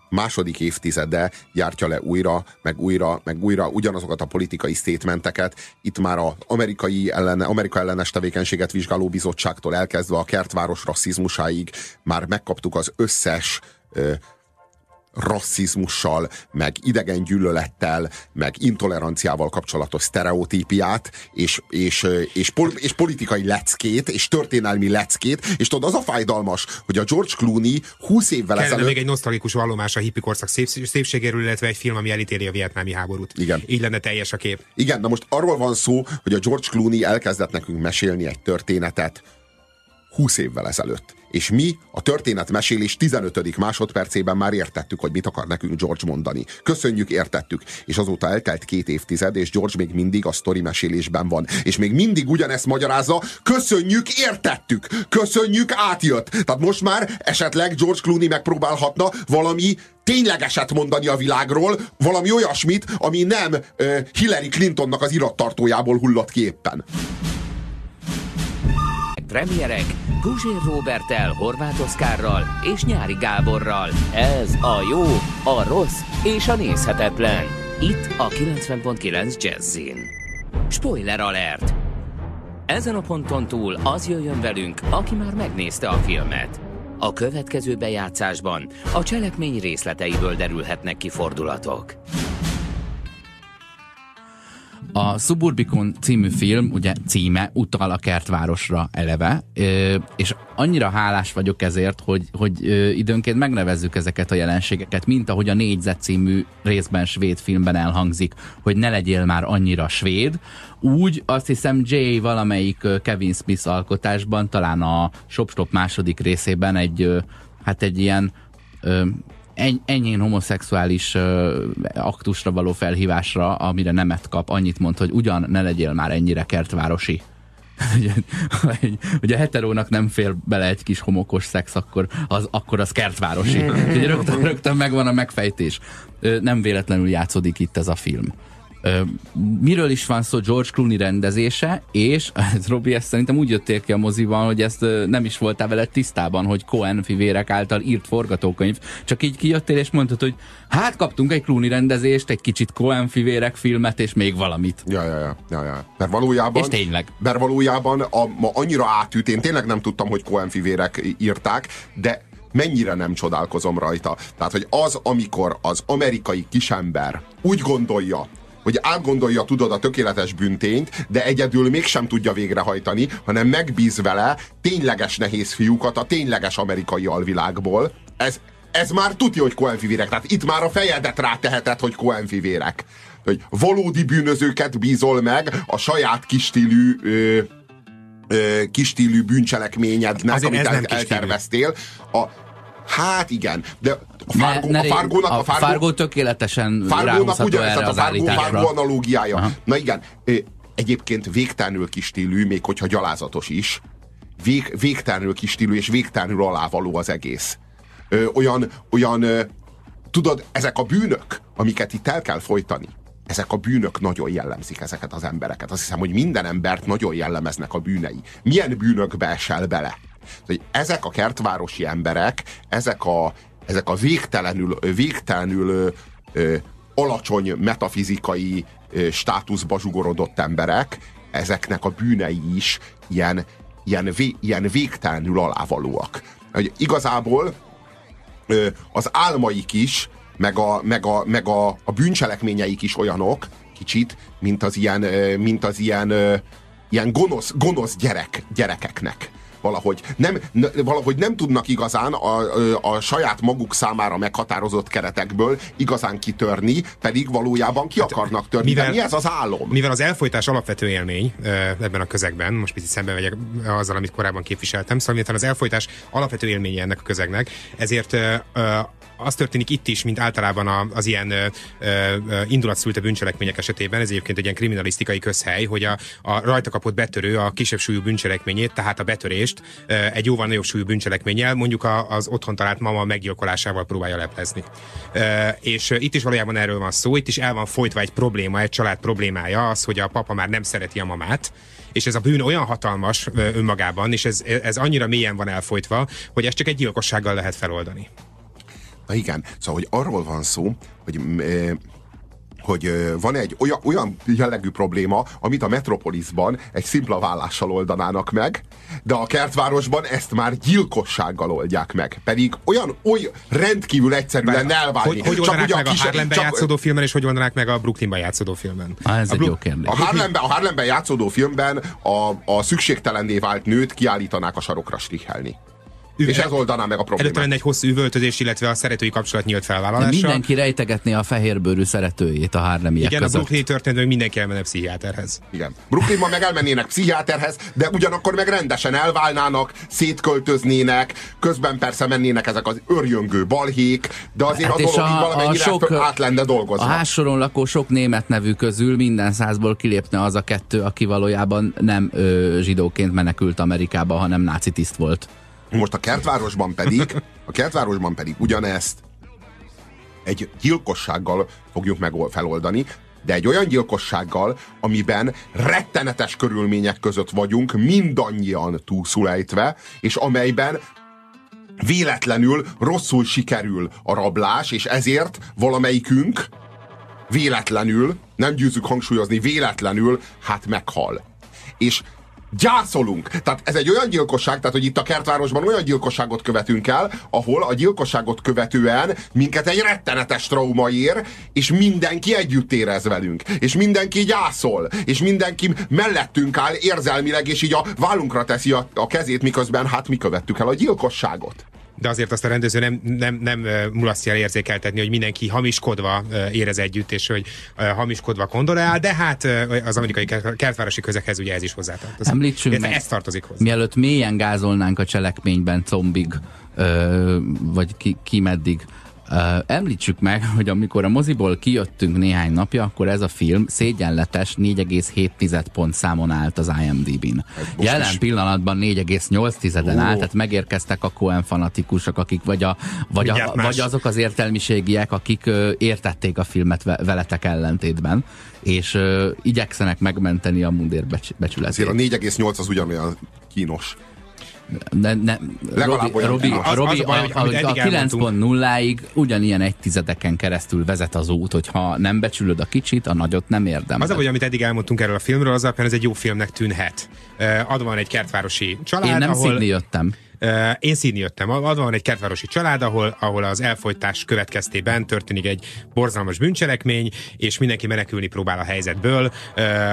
második évtizede gyártja le újra, meg újra, meg újra ugyanazokat a politikai statementeket. Itt már az amerikai ellene, Amerika ellenes tevékenységet vizsgáló bizottságtól elkezdve a kertváros rasszizmusáig már megkaptuk az összes ö, rasszizmussal, meg idegen gyűlölettel, meg intoleranciával kapcsolatos sztereotípiát, és, és, és, pol, és politikai leckét, és történelmi leckét, és tudod, az a fájdalmas, hogy a George Clooney 20 évvel Kellene ezelőtt még egy nosztalikus vallomás a hippi korszak szép, szépségéről, illetve egy film, ami elítéli a vietnámi háborút. Igen. Így lenne teljes a kép. Igen, na most arról van szó, hogy a George Clooney elkezdett nekünk mesélni egy történetet 20 évvel ezelőtt. És mi a történet mesélés 15. másodpercében már értettük, hogy mit akar nekünk George mondani. Köszönjük, értettük. És azóta eltelt két évtized, és George még mindig a sztori mesélésben van. És még mindig ugyanezt magyarázza, köszönjük, értettük. Köszönjük, átjött. Tehát most már esetleg George Clooney megpróbálhatna valami ténylegeset mondani a világról, valami olyasmit, ami nem Hillary Clintonnak az irattartójából hullott ki éppen. Premierek Guzsér Robertel, Horváth Oszkárral és Nyári Gáborral. Ez a jó, a rossz és a nézhetetlen. Itt a 90.9 Jazzin. Spoiler alert! Ezen a ponton túl az jöjjön velünk, aki már megnézte a filmet. A következő bejátszásban a cselekmény részleteiből derülhetnek ki fordulatok. A Suburbicon című film, ugye címe utal a kertvárosra eleve, és annyira hálás vagyok ezért, hogy, hogy időnként megnevezzük ezeket a jelenségeket, mint ahogy a Négyzet című részben svéd filmben elhangzik, hogy ne legyél már annyira svéd. Úgy azt hiszem Jay valamelyik Kevin Smith alkotásban, talán a Shop Stop második részében egy, hát egy ilyen enyhén homoszexuális ö, aktusra való felhívásra, amire nemet kap, annyit mond, hogy ugyan ne legyél már ennyire kertvárosi. [laughs] Hogy- hogy a heterónak nem fér bele egy kis homokos szex, akkor az, akkor az kertvárosi. [laughs] Ugye rögtön, rögtön megvan a megfejtés. Ö, Nem véletlenül játszódik itt ez a film. Miről is van szó George Clooney rendezése, és [laughs] ez, Robi, ezt szerintem úgy jöttél ki a moziban, hogy ezt nem is voltál vele tisztában, hogy Cohen fivérek által írt forgatókönyv, csak így kijöttél és mondtad, hogy hát kaptunk egy Clooney rendezést, egy kicsit Cohen fivérek filmet, és még valamit. Ja, ja, ja, ja, ja. Mert valójában... És tényleg. Mert valójában a, ma annyira átüt, én tényleg nem tudtam, hogy Cohen fivérek írták, de mennyire nem csodálkozom rajta. Tehát, hogy az, amikor az amerikai kisember úgy gondolja, hogy átgondolja, tudod, a tökéletes büntényt, de egyedül mégsem tudja végrehajtani, hanem megbíz vele tényleges nehéz fiúkat a tényleges amerikai alvilágból. Ez, ez már tudja, hogy Cohen fivérek. Tehát itt már a fejedet ráteheted, hogy Cohen fivérek. Hogy valódi bűnözőket bízol meg a saját kistílű ö, kistílű bűncselekményednek, Azért amit el, elterveztél. A, hát igen, de a, Ne- Fargo, ne a ré- Fargónak, a a Fargo, Fargo tökéletesen Fargónak ugyanez, erre tehát a az Fargo. Fargo analógiája. Aha. Na igen, egyébként végtelenül kis stílű, még hogyha gyalázatos is, vég, végtelenül kis stílű és végtelenül alávaló az egész. Ö, olyan, olyan ö, tudod, ezek a bűnök, amiket itt el kell folytani, ezek a bűnök nagyon jellemzik ezeket az embereket. Azt hiszem, hogy minden embert nagyon jellemeznek a bűnei. Milyen bűnökbe esel bele? Hogy ezek a kertvárosi emberek, ezek a, ezek a végtelenül, végtelenül ö, alacsony metafizikai ö, státuszba zsugorodott emberek, ezeknek a bűnei is ilyen, ilyen, ilyen végtelenül alávalóak. hogy igazából ö, az álmaik is, meg a, meg a, meg a, a bűncselekményeik is olyanok, kicsit, mint az ilyen, mint az ilyen, ilyen gonosz, gonosz gyerek, gyerekeknek valahogy nem, valahogy nem tudnak igazán a, a, saját maguk számára meghatározott keretekből igazán kitörni, pedig valójában ki akarnak törni. mivel- De mi ez az álom? Mivel az elfolytás alapvető élmény ebben a közegben, most picit szembe megyek azzal, amit korábban képviseltem, szóval miután az elfolytás alapvető élménye ennek a közegnek, ezért az történik itt is, mint általában az ilyen indulatszülte bűncselekmények esetében, ez egyébként egy ilyen kriminalisztikai közhely, hogy a, a rajta kapott betörő a kisebb súlyú bűncselekményét, tehát a betörést egy jóval nagyobb súlyú bűncselekménnyel, mondjuk az otthon talált mama meggyilkolásával próbálja leplezni. És itt is valójában erről van szó, itt is el van folytva egy probléma, egy család problémája, az, hogy a papa már nem szereti a mamát, és ez a bűn olyan hatalmas önmagában, és ez, ez annyira mélyen van elfolytva, hogy ezt csak egy gyilkossággal lehet feloldani. Na igen, szóval, hogy arról van szó, hogy hogy van egy olyan, olyan jellegű probléma, amit a Metropolisban egy szimpla vállással oldanának meg, de a kertvárosban ezt már gyilkossággal oldják meg. Pedig olyan, olyan rendkívül egyszerű lenne elválni. Hogy, hogy oldanák ugye a meg a kis- Harlemben csak- játszódó filmben, és hogy oldanák meg a Brooklynban játszódó filmben? Ah, ez a egy jó kérdés. A Harlemben, a Harlemben játszódó filmben a, a szükségtelenné vált nőt kiállítanák a sarokra strichelni. Üv- És ez oldaná meg a Előtte problémát. lenne egy hosszú üvöltözés, illetve a szeretői kapcsolat nyílt De felvállalása. mindenki rejtegetné a fehérbőrű szeretőjét a Harlemiek Igen, a között. Brooklyni történetben mindenki elmenne pszichiáterhez. Igen. Brooklynban meg elmennének pszichiáterhez, de ugyanakkor meg rendesen elválnának, szétköltöznének, közben persze mennének ezek az örjöngő balhék, de azért Hát a dolog így valamennyire sok- föl- át lenne A dolgozva. házsoron lakó sok német nevű közül minden százból kilépne az a kettő, aki valójában nem ö, zsidóként menekült Amerikába, hanem náci tiszt volt. Most a kertvárosban pedig, a kertvárosban pedig ugyanezt egy gyilkossággal fogjuk meg feloldani, de egy olyan gyilkossággal, amiben rettenetes körülmények között vagyunk, mindannyian túlszulejtve, és amelyben véletlenül rosszul sikerül a rablás, és ezért valamelyikünk véletlenül, nem győzzük hangsúlyozni, véletlenül, hát meghal. És gyászolunk. Tehát ez egy olyan gyilkosság, tehát hogy itt a kertvárosban olyan gyilkosságot követünk el, ahol a gyilkosságot követően minket egy rettenetes trauma ér, és mindenki együtt érez velünk. És mindenki gyászol. És mindenki mellettünk áll érzelmileg, és így a vállunkra teszi a, a kezét, miközben hát mi követtük el a gyilkosságot. De azért azt a rendező nem, nem, nem mulasztja el érzékeltetni, hogy mindenki hamiskodva érez együtt, és hogy hamiskodva kondolál, de hát az amerikai kert- kertvárosi közekhez ugye ez is hozzátartozik. Említsünk Illetve meg- ez tartozik hozzá. Mielőtt mélyen gázolnánk a cselekményben combig, ö, vagy ki, ki meddig, említsük meg, [laughs] hogy amikor a moziból kijöttünk néhány napja, akkor ez a film szégyenletes 4,7 pont számon állt az IMDb-n. Jelen is. pillanatban 4,8-en áll, tehát megérkeztek a Coen fanatikusok, akik vagy, a, vagy, a, vagy azok az értelmiségiek, akik ö, értették a filmet ve- veletek ellentétben, és ö, igyekszenek megmenteni a mundér becs- becsületét. Azért a 4,8 az ugyanolyan kínos. Ne, ne, Legalább Robi, olyan Robi. Az- Robi az a baj, a, a, amit a eddig elmondtunk- 9.0-ig ugyanilyen egy tizedeken keresztül vezet az út, hogyha nem becsülöd a kicsit, a nagyot nem érdemel. Az a, hogy amit eddig elmondtunk erről a filmről, az alapján ez egy jó filmnek tűnhet. Adva van egy kertvárosi család, Én nem ahol... Jöttem. Én Sydney jöttem. Adva van egy kertvárosi család, ahol, ahol az elfolytás következtében történik egy borzalmas bűncselekmény, és mindenki menekülni próbál a helyzetből,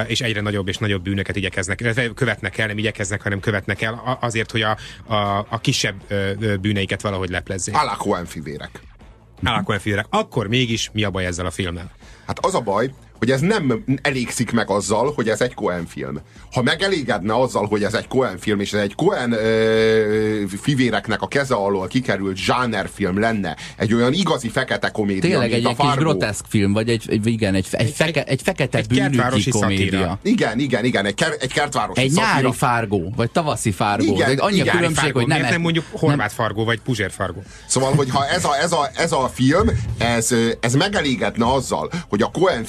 és egyre nagyobb és nagyobb bűnöket igyekeznek, követnek el, nem igyekeznek, hanem követnek el azért, hogy a, a, a kisebb bűneiket valahogy leplezzék. Alá Coen fivérek. Alakon Akkor mégis mi a baj ezzel a filmmel? Hát az a baj, hogy ez nem elégszik meg azzal, hogy ez egy Coen film. Ha megelégedne azzal, hogy ez egy Coen film, és ez egy Coen ö, fivéreknek a keze alól kikerült zsánerfilm lenne, egy olyan igazi fekete komédia, Tényleg egy, a egy kis groteszk film, vagy egy, egy igen, egy, egy, feke, egy fekete egy bűnügyi kertvárosi komédia. szatíra. Igen, igen, igen, egy, ker, egy kertvárosi Egy nyári fárgó, vagy tavaszi fárgó. Igen, annyi a igen, különbség, Fargo, hogy nem, miért nem mondjuk horvát fargó, vagy puzsér fargó? Szóval, hogyha ez a, ez a, ez a film, ez, ez megelégedne azzal, hogy a Coen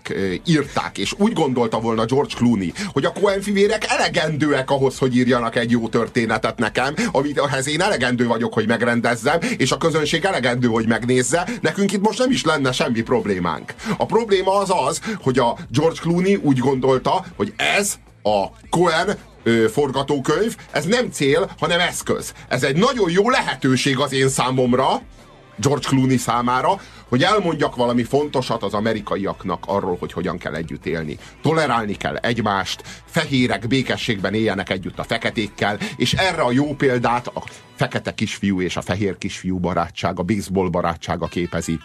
fivérek írták, és úgy gondolta volna George Clooney, hogy a Coen fivérek elegendőek ahhoz, hogy írjanak egy jó történetet nekem, amit ahhez én elegendő vagyok, hogy megrendezzem, és a közönség elegendő, hogy megnézze, nekünk itt most nem is lenne semmi problémánk. A probléma az az, hogy a George Clooney úgy gondolta, hogy ez a Coen ö, forgatókönyv, ez nem cél, hanem eszköz. Ez egy nagyon jó lehetőség az én számomra, George Clooney számára, hogy elmondjak valami fontosat az amerikaiaknak arról, hogy hogyan kell együtt élni. Tolerálni kell egymást, fehérek békességben éljenek együtt a feketékkel, és erre a jó példát a fekete kisfiú és a fehér kisfiú barátsága, baseball barátsága képezi.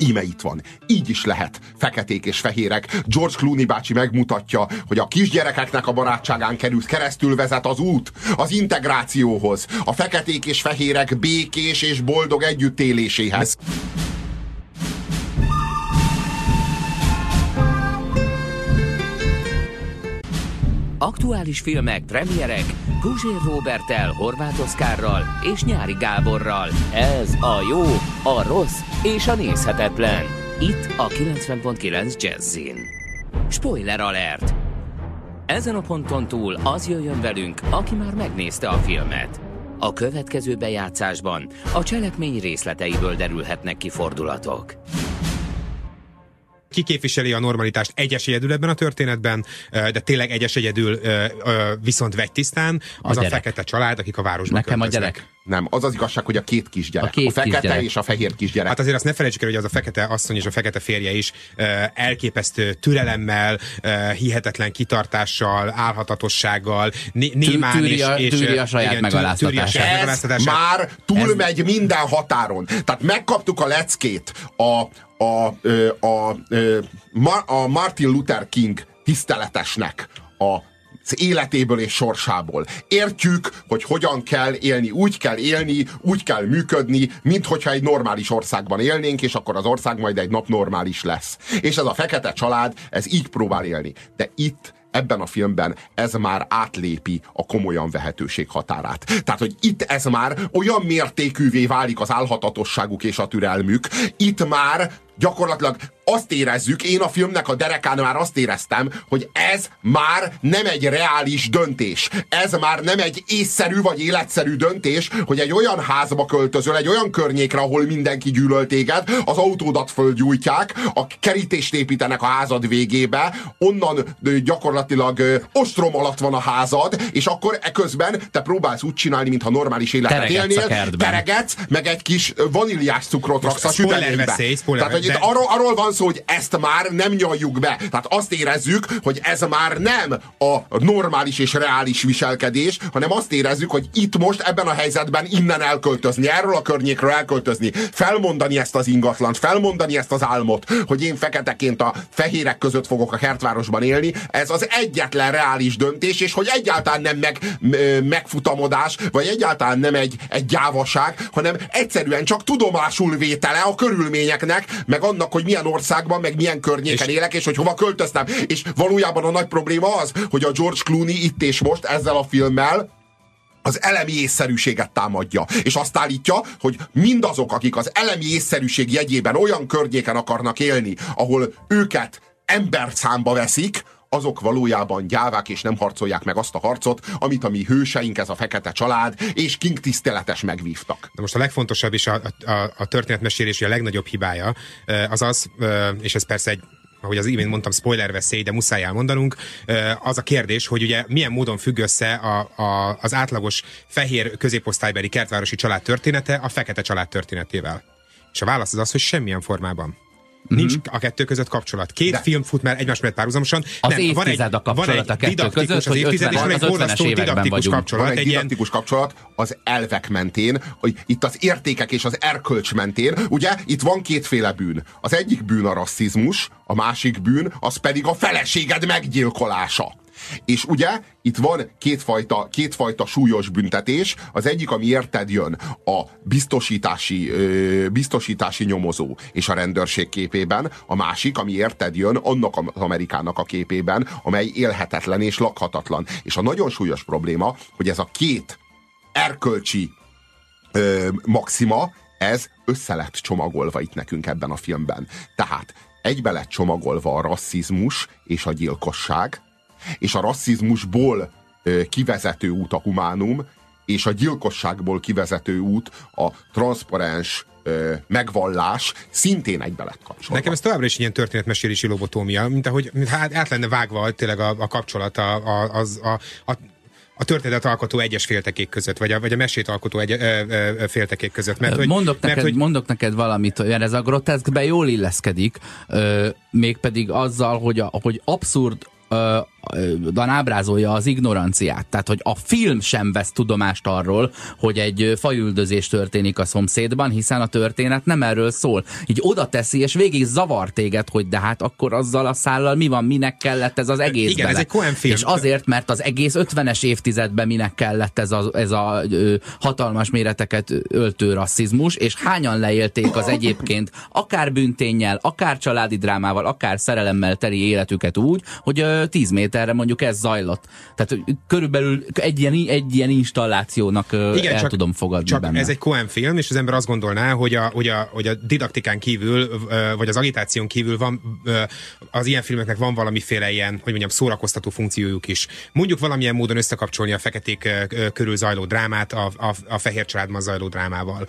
Íme itt van. Így is lehet. Feketék és fehérek. George Clooney bácsi megmutatja, hogy a kisgyerekeknek a barátságán kerül, keresztül vezet az út az integrációhoz, a feketék és fehérek békés és boldog együttéléséhez. Aktuális filmek, premierek, Guzsér Robertel, Horváth Oszkárral és Nyári Gáborral. Ez a jó, a rossz és a nézhetetlen. Itt a 90.9 Jazzin. Spoiler alert! Ezen a ponton túl az jöjjön velünk, aki már megnézte a filmet. A következő bejátszásban a cselekmény részleteiből derülhetnek ki fordulatok ki képviseli a normalitást egyes egyedül ebben a történetben, de tényleg egyes egyedül viszont vegytisztán, az a, a fekete család, akik a városban Nekem költöznek. a gyerek. Nem, az az igazság, hogy a két kisgyerek. A, két a fekete kisgyerek. és a fehér kisgyerek. Hát azért azt ne felejtsük el, hogy az a fekete asszony és a fekete férje is uh, elképesztő türelemmel, uh, hihetetlen kitartással, álhatatossággal, némán tűri a, és, és tűri a saját igen, megaláztatását. Ez már túlmegy Ez... minden határon. Tehát megkaptuk a leckét a, a, a, a, a Martin Luther King tiszteletesnek a az életéből és sorsából. Értjük, hogy hogyan kell élni. Úgy kell élni, úgy kell működni, mint hogyha egy normális országban élnénk, és akkor az ország majd egy nap normális lesz. És ez a fekete család, ez így próbál élni. De itt ebben a filmben ez már átlépi a komolyan vehetőség határát. Tehát, hogy itt ez már olyan mértékűvé válik az álhatatosságuk és a türelmük, itt már gyakorlatilag azt érezzük, én a filmnek a derekán már azt éreztem, hogy ez már nem egy reális döntés. Ez már nem egy észszerű vagy életszerű döntés, hogy egy olyan házba költözöl, egy olyan környékre, ahol mindenki gyűlöl téged, az autódat földgyújtják, a kerítést építenek a házad végébe, onnan gyakorlatilag ostrom alatt van a házad, és akkor eközben te próbálsz úgy csinálni, mintha normális életet teregetsz élnél, teregetsz, meg egy kis vaníliás cukrot raksz a süteménybe. Tehát, hogy de... arról, arról van szó, hogy ezt már nem nyaljuk be. Tehát azt érezzük, hogy ez már nem a normális és reális viselkedés, hanem azt érezzük, hogy itt most ebben a helyzetben innen elköltözni, erről a környékről elköltözni, felmondani ezt az ingatlant, felmondani ezt az álmot, hogy én feketeként a fehérek között fogok a kertvárosban élni, ez az egyetlen reális döntés, és hogy egyáltalán nem meg, megfutamodás, vagy egyáltalán nem egy, egy gyávaság, hanem egyszerűen csak tudomásul vétele a körülményeknek, meg annak, hogy milyen országban, meg milyen környéken és... élek, és hogy hova költöztem. És valójában a nagy probléma az, hogy a George Clooney itt és most ezzel a filmmel az elemi észszerűséget támadja. És azt állítja, hogy mindazok, akik az elemi észszerűség jegyében olyan környéken akarnak élni, ahol őket emberszámba veszik, azok valójában gyávák, és nem harcolják meg azt a harcot, amit a mi hőseink, ez a fekete család, és King tiszteletes megvívtak. De most a legfontosabb és a, a, a történetmesélési a legnagyobb hibája az az, és ez persze egy ahogy az imént mondtam, spoiler veszély, de muszáj elmondanunk, az a kérdés, hogy ugye milyen módon függ össze a, a, az átlagos fehér középosztálybeli kertvárosi család története a fekete család történetével. És a válasz az az, hogy semmilyen formában. Nincs a kettő között kapcsolat. Két De. film fut már egymás mellett párhuzamosan. Az nem, van egy, a kapcsolat van egy a kettő között, hogy évtized, és van egy borzasztó didaktikus kapcsolat. Van egy didaktikus kapcsolat az elvek mentén, hogy itt az értékek és az erkölcs mentén. Ugye itt van kétféle bűn. Az egyik bűn a rasszizmus, a másik bűn az pedig a feleséged meggyilkolása. És ugye itt van kétfajta, kétfajta súlyos büntetés. Az egyik, ami érted jön, a biztosítási, ö, biztosítási nyomozó és a rendőrség képében, a másik, ami érted jön, annak az Amerikának a képében, amely élhetetlen és lakhatatlan. És a nagyon súlyos probléma, hogy ez a két erkölcsi ö, maxima, ez össze lett csomagolva itt nekünk ebben a filmben. Tehát egybe lett csomagolva a rasszizmus és a gyilkosság, és a rasszizmusból kivezető út a humánum, és a gyilkosságból kivezető út a transzparens megvallás szintén egybe lett kapcsolva. Nekem ez továbbra is ilyen történetmesélési lobotómia, mint ahogy hát át lenne vágva tényleg a, a kapcsolat a, a, az, a, a a történet alkotó egyes féltekék között, vagy a, vagy a mesét alkotó egy, ö, ö, féltekék között. Mert, hogy, mondok, mert, neked, hogy... mondok neked valamit, mert ez a groteszkbe jól illeszkedik, ö, mégpedig azzal, hogy, a, hogy abszurd Dan ábrázolja az ignoranciát. Tehát, hogy a film sem vesz tudomást arról, hogy egy fajüldözés történik a szomszédban, hiszen a történet nem erről szól. Így oda teszi, és végig zavar téged, hogy de hát akkor azzal a szállal mi van, minek kellett ez az egész Igen, bele. ez egy Cohen film. És azért, mert az egész 50-es évtizedben minek kellett ez a, ez a ö, hatalmas méreteket öltő rasszizmus, és hányan leélték az egyébként akár bünténnyel, akár családi drámával, akár szerelemmel teli életüket úgy, hogy ö, 10 méterre mondjuk ez zajlott. Tehát körülbelül egy ilyen, egy ilyen installációnak Igen, el csak, tudom fogadni csak benne. ez egy Cohen film, és az ember azt gondolná, hogy a, hogy a, hogy a didaktikán kívül, vagy az agitáción kívül van, az ilyen filmeknek van valamiféle ilyen, hogy mondjam, szórakoztató funkciójuk is. Mondjuk valamilyen módon összekapcsolni a feketék körül zajló drámát a, a, a fehér családban zajló drámával.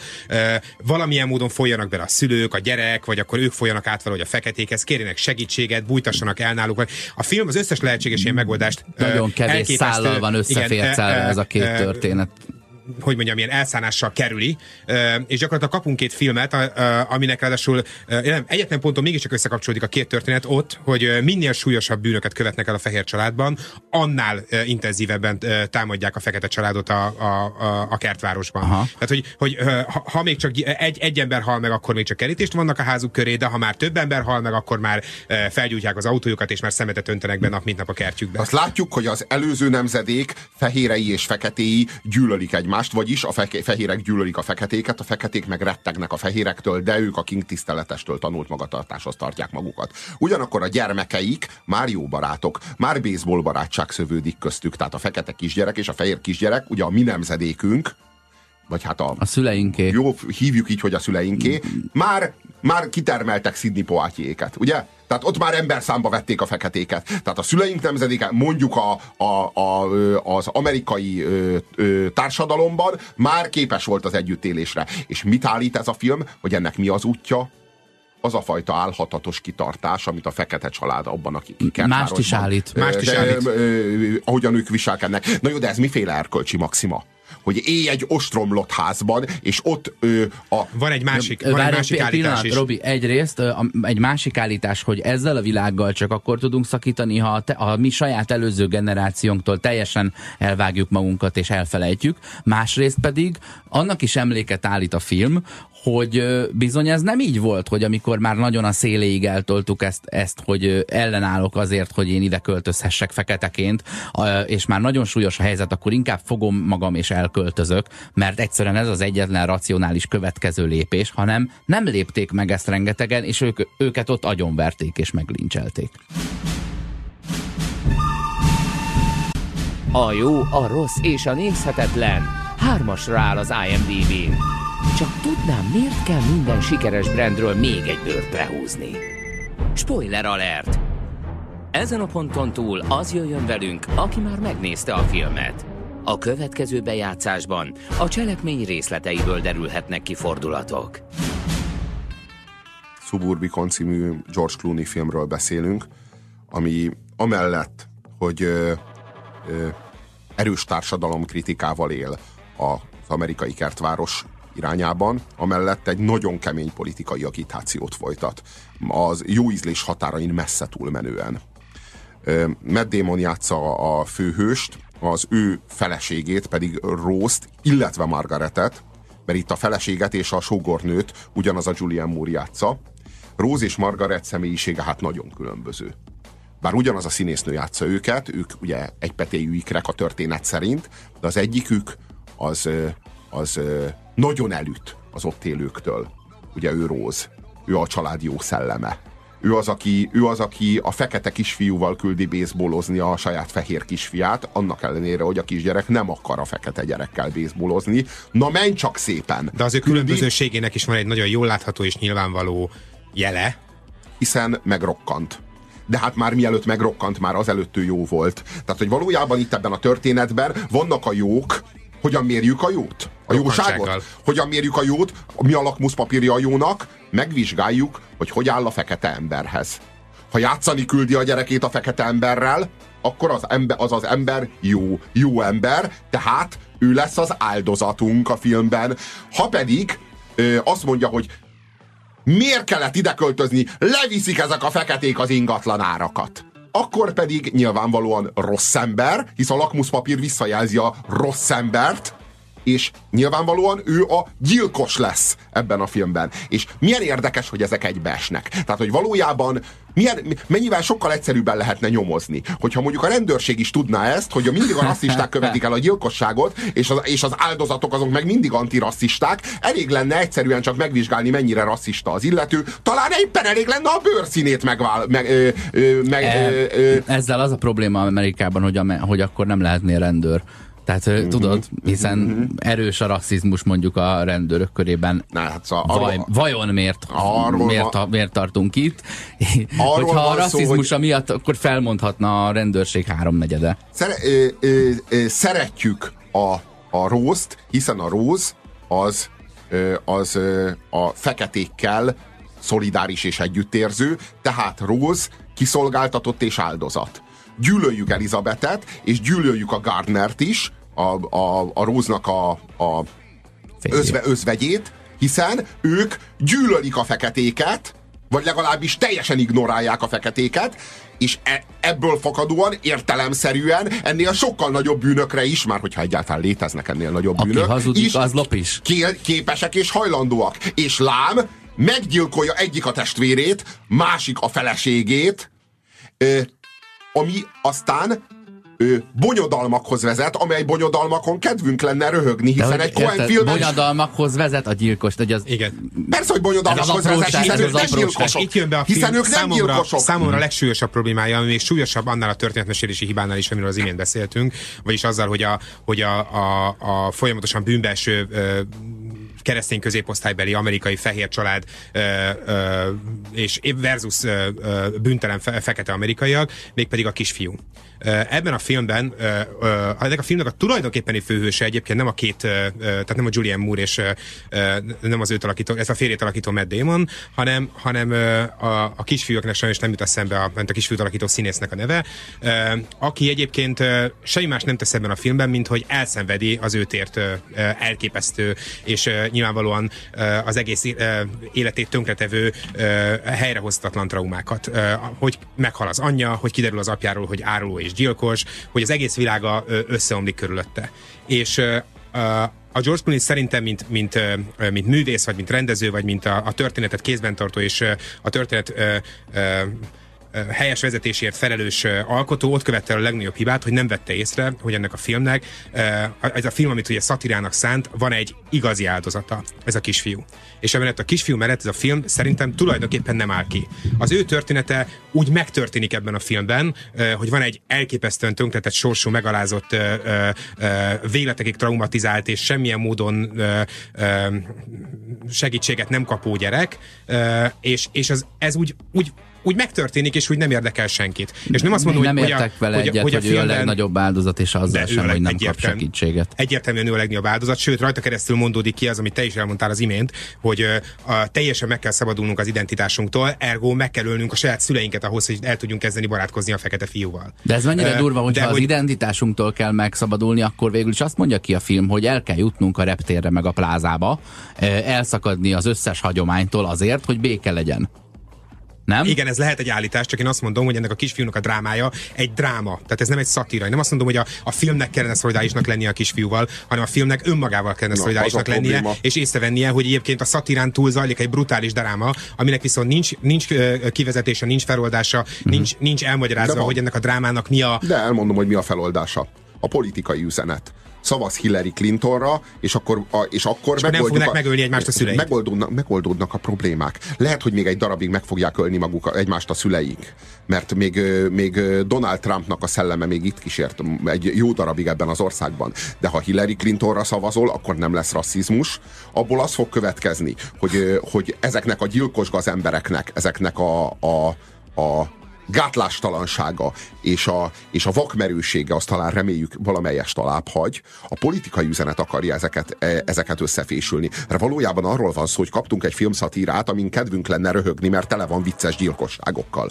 Valamilyen módon folyjanak bele a szülők, a gyerek, vagy akkor ők folyanak át valahogy a feketékhez, kérjenek segítséget, bújtassanak el A film az összes lehetséges ilyen megoldást. Nagyon kevés szállal van összefércelve ez a két történet hogy mondjam, ilyen elszánással kerüli, és gyakorlatilag kapunk két filmet, aminek ráadásul nem, egyetlen ponton mégiscsak összekapcsolódik a két történet ott, hogy minél súlyosabb bűnöket követnek el a fehér családban, annál intenzívebben támadják a fekete családot a, a, a, a kertvárosban. Aha. Tehát, hogy, hogy ha, ha még csak egy, egy ember hal meg, akkor még csak kerítést vannak a házuk köré, de ha már több ember hal meg, akkor már felgyújtják az autójukat, és már szemetet öntenek be nap, mint nap a kertjükbe. Azt látjuk, hogy az előző nemzedék fehérei és feketéi gyűlölik egymást egymást, vagyis a fe- fehérek gyűlölik a feketéket, a feketék meg rettegnek a fehérektől, de ők a king tiszteletestől tanult magatartáshoz tartják magukat. Ugyanakkor a gyermekeik már jó barátok, már baseball barátság szövődik köztük, tehát a fekete kisgyerek és a fehér kisgyerek, ugye a mi nemzedékünk, vagy hát a... A szüleinké. Jó, hívjuk így, hogy a szüleinké. Már, már kitermeltek Sidney Poitiéket, ugye? Tehát ott már ember számba vették a feketéket. Tehát a szüleink nemzedéke, mondjuk a, a, a, az amerikai ö, ö, társadalomban már képes volt az együttélésre. És mit állít ez a film, hogy ennek mi az útja? az a fajta álhatatos kitartás, amit a fekete család abban, akik Mást is állít. Mást is állít. Ö, ö, ahogyan ők viselkednek. Na jó, de ez miféle erkölcsi maxima? Hogy élj egy ostromlott házban, és ott ö, a... Van egy másik, van egy másik állítás pillanat, is. Robi, egyrészt a, egy másik állítás, hogy ezzel a világgal csak akkor tudunk szakítani, ha a, te, a mi saját előző generációnktól teljesen elvágjuk magunkat és elfelejtjük. Másrészt pedig annak is emléket állít a film, hogy bizony ez nem így volt, hogy amikor már nagyon a széléig eltoltuk ezt, ezt, hogy ellenállok azért, hogy én ide költözhessek feketeként, és már nagyon súlyos a helyzet, akkor inkább fogom magam és elköltözök, mert egyszerűen ez az egyetlen racionális következő lépés, hanem nem lépték meg ezt rengetegen, és ők, őket ott agyonverték és meglincselték. A jó, a rossz és a nézhetetlen hármasra áll az IMDb-n csak tudnám, miért kell minden sikeres brandről még egy bőrt lehúzni. Spoiler alert! Ezen a ponton túl az jöjjön velünk, aki már megnézte a filmet. A következő bejátszásban a cselekmény részleteiből derülhetnek ki fordulatok. Suburbicon című George Clooney filmről beszélünk, ami amellett, hogy ö, ö, erős társadalom kritikával él az amerikai kertváros irányában, amellett egy nagyon kemény politikai agitációt folytat. Az jó ízlés határain messze túlmenően. Matt Damon játsza a főhőst, az ő feleségét pedig Rose-t, illetve Margaretet, mert itt a feleséget és a sógornőt ugyanaz a Julian Moore játsza. Rose és Margaret személyisége hát nagyon különböző. Bár ugyanaz a színésznő játsza őket, ők ugye egy petéjű ikrek a történet szerint, de az egyikük az, az nagyon elüt az ott élőktől. Ugye ő Róz, ő a család jó szelleme. Ő az, aki, ő az, aki a fekete kisfiúval küldi baseballozni a saját fehér kisfiát, annak ellenére, hogy a kisgyerek nem akar a fekete gyerekkel baseballozni. Na menj csak szépen! De az ő különbözőségének is van egy nagyon jól látható és nyilvánvaló jele. Hiszen megrokkant de hát már mielőtt megrokkant, már azelőtt ő jó volt. Tehát, hogy valójában itt ebben a történetben vannak a jók, hogyan mérjük a jót? A jóságot? Hogyan mérjük a jót? Mi a lakmuszpapírja a jónak? Megvizsgáljuk, hogy hogy áll a fekete emberhez. ha játszani küldi a gyerekét a fekete emberrel, akkor az, ember, az az ember jó, jó ember, tehát ő lesz az áldozatunk a filmben. Ha pedig ö, azt mondja, hogy miért kellett ide költözni, leviszik ezek a feketék az ingatlanárakat. Akkor pedig nyilvánvalóan rossz ember, hisz a lakmuszpapír visszajelzi a rossz embert, és nyilvánvalóan ő a gyilkos lesz ebben a filmben. És milyen érdekes, hogy ezek egybeesnek. Tehát, hogy valójában milyen, mennyivel sokkal egyszerűbben lehetne nyomozni. Hogyha mondjuk a rendőrség is tudná ezt, hogy mindig a rasszisták [laughs] követik el a gyilkosságot, és az, és az áldozatok azok meg mindig antirasszisták, elég lenne egyszerűen csak megvizsgálni, mennyire rasszista az illető, talán éppen elég lenne a bőrszínét megvál, meg, ö, ö, meg E, ö, ö, Ezzel az a probléma Amerikában, hogy, a, hogy akkor nem lehetnél rendőr. Tehát mm-hmm. tudod, hiszen mm-hmm. erős a rasszizmus mondjuk a rendőrök körében. Na, hát szóval Vaj, arról- vajon miért, Arról miért, van- miért tartunk itt? Arról Hogyha a rasszizmusa hogy- miatt, akkor felmondhatna a rendőrség háromnegyede. Szere, ö, ö, ö, szeretjük a, a rózt, hiszen a róz az, ö, az ö, a feketékkel szolidáris és együttérző, tehát róz kiszolgáltatott és áldozat. Gyűlöljük Elizabetet, és gyűlöljük a Gardnert is, a, a, a róznak a, a özve, özvegyét, hiszen ők gyűlölik a feketéket, vagy legalábbis teljesen ignorálják a feketéket, és e, ebből fakadóan értelemszerűen ennél sokkal nagyobb bűnökre is, már hogyha egyáltalán léteznek ennél nagyobb Aki bűnök, hazudik, is az lop is. ké- képesek és hajlandóak. És lám, meggyilkolja egyik a testvérét, másik a feleségét, ö, ami aztán ö, bonyodalmakhoz vezet, amely bonyodalmakon kedvünk lenne röhögni, De hiszen hogy egy Cohen filmben bonyodalmakhoz vezet a gyilkos, hogy az Igen. Persze, hogy bonyodalmakhoz vezet, hiszen ők nem gyilkosok. Itt jön be a hiszen ők nem gyilkosok. számomra a legsúlyosabb problémája, ami még súlyosabb annál a történetmesélési hibánál is, amiről az imént beszéltünk, vagyis azzal, hogy a, hogy a, a, a folyamatosan bűnbelső keresztény középosztálybeli amerikai fehér család ö, ö, és versus ö, ö, büntelen fe, fekete amerikaiak, mégpedig a kisfiú. Ebben a filmben, ennek a filmnek a tulajdonképpeni főhőse egyébként nem a két, tehát nem a Julianne Moore és nem az őt alakító, ez a férjét alakító Matt Damon, hanem, hanem a, a kisfiúknak sajnos nem jut eszembe a, a kisfiút alakító színésznek a neve, aki egyébként semmi más nem tesz ebben a filmben, mint hogy elszenvedi az őt ért elképesztő és nyilvánvalóan az egész életét tönkretevő helyrehoztatlan traumákat. Hogy meghal az anyja, hogy kiderül az apjáról, hogy áruló és gyilkos, hogy az egész világa összeomlik körülötte. És a George Clooney szerintem, mint, mint, mint művész, vagy mint rendező, vagy mint a, a történetet kézben tartó, és a történet ö, ö, helyes vezetésért felelős alkotó ott követte a legnagyobb hibát, hogy nem vette észre, hogy ennek a filmnek, ez a film, amit ugye szatirának szánt, van egy igazi áldozata, ez a kisfiú. És emellett a kisfiú mellett ez a film szerintem tulajdonképpen nem áll ki. Az ő története úgy megtörténik ebben a filmben, hogy van egy elképesztően tönkretett sorsú, megalázott, végletekig traumatizált és semmilyen módon segítséget nem kapó gyerek, és, és az, ez úgy, úgy úgy megtörténik, és úgy nem érdekel senkit. És nem azt mondom, nem hogy, értek hogy a, vele hogy, a- egyet, hogy a hogy ő a filmben, legnagyobb áldozat, és azzal De ő sem, a hogy nem kap segítséget. Egyértelműen ő a legnagyobb áldozat, sőt, rajta keresztül mondódik ki az, amit te is elmondtál az imént, hogy a, teljesen meg kell szabadulnunk az identitásunktól, ergo meg kell ölnünk a saját szüleinket ahhoz, hogy el tudjunk kezdeni barátkozni a fekete fiúval. De ez mennyire Ö, durva, de hogyha az hogy- identitásunktól kell megszabadulni, akkor végül is azt mondja ki a film, hogy el kell jutnunk a reptérre meg a plázába, elszakadni az összes hagyománytól azért, hogy béke legyen. Nem? Igen, ez lehet egy állítás, csak én azt mondom, hogy ennek a kisfiúnak a drámája egy dráma. Tehát ez nem egy szatíra. Én nem azt mondom, hogy a, a filmnek kellene szolidárisnak lennie a kisfiúval, hanem a filmnek önmagával kellene Na, szolidárisnak lennie, probléma. és észrevennie, hogy egyébként a szatirán túl zajlik egy brutális dráma, aminek viszont nincs, nincs kivezetése, nincs feloldása, Mhm. nincs, nincs elmagyarázva, hogy ennek a drámának mi a, De elmondom, hogy mi a feloldása. A politikai üzenet. Szavaz Hillary Clintonra, és akkor, a, és akkor nem megoldjuk fognak megölni egymást a szüleik. Megoldódnak, megoldódnak a problémák. Lehet, hogy még egy darabig meg fogják ölni maguk a- egymást a szüleik. Mert még, még Donald Trumpnak a szelleme még itt kísért egy jó darabig ebben az országban. De ha Hillary Clintonra szavazol, akkor nem lesz rasszizmus. Abból az fog következni, hogy, hogy ezeknek a gyilkos gazembereknek, ezeknek a, a, a gátlástalansága és a, és a vakmerősége, azt talán reméljük valamelyest alább hagy, a politikai üzenet akarja ezeket, e, ezeket összefésülni. Mert valójában arról van szó, hogy kaptunk egy filmszatírát, amin kedvünk lenne röhögni, mert tele van vicces gyilkosságokkal.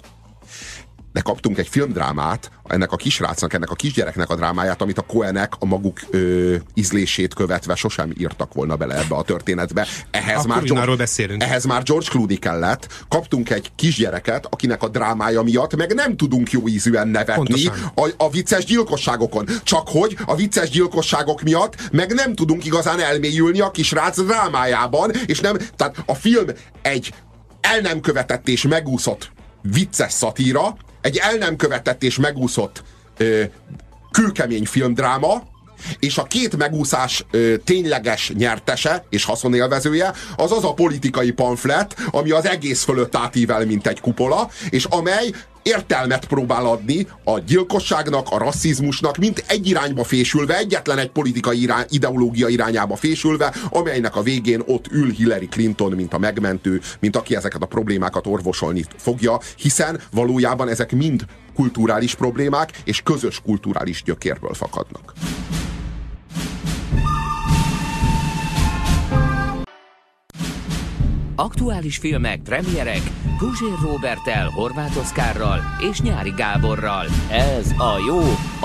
De kaptunk egy filmdrámát, ennek a kisrácnak, ennek a kisgyereknek a drámáját, amit a Koenek a maguk ö, ízlését követve sosem írtak volna bele ebbe a történetbe. Ehhez, Akkor már George, beszélünk. ehhez már George Clooney kellett. Kaptunk egy kisgyereket, akinek a drámája miatt meg nem tudunk jó ízűen nevetni a, a vicces gyilkosságokon. Csak hogy a vicces gyilkosságok miatt meg nem tudunk igazán elmélyülni a kisrác drámájában, és nem, tehát a film egy el nem követett és megúszott vicces szatíra, egy el nem követett és megúszott ö, kőkemény filmdráma, és a két megúszás ö, tényleges nyertese és haszonélvezője az az a politikai pamflet, ami az egész fölött átível, mint egy kupola, és amely értelmet próbál adni a gyilkosságnak, a rasszizmusnak, mint egy irányba fésülve, egyetlen egy politikai irány, ideológia irányába fésülve, amelynek a végén ott ül Hillary Clinton, mint a megmentő, mint aki ezeket a problémákat orvosolni fogja, hiszen valójában ezek mind kulturális problémák és közös kulturális gyökérből fakadnak. Aktuális filmek, premierek, Guzsér Robertel, Horváth Oszkárral és Nyári Gáborral. Ez a jó,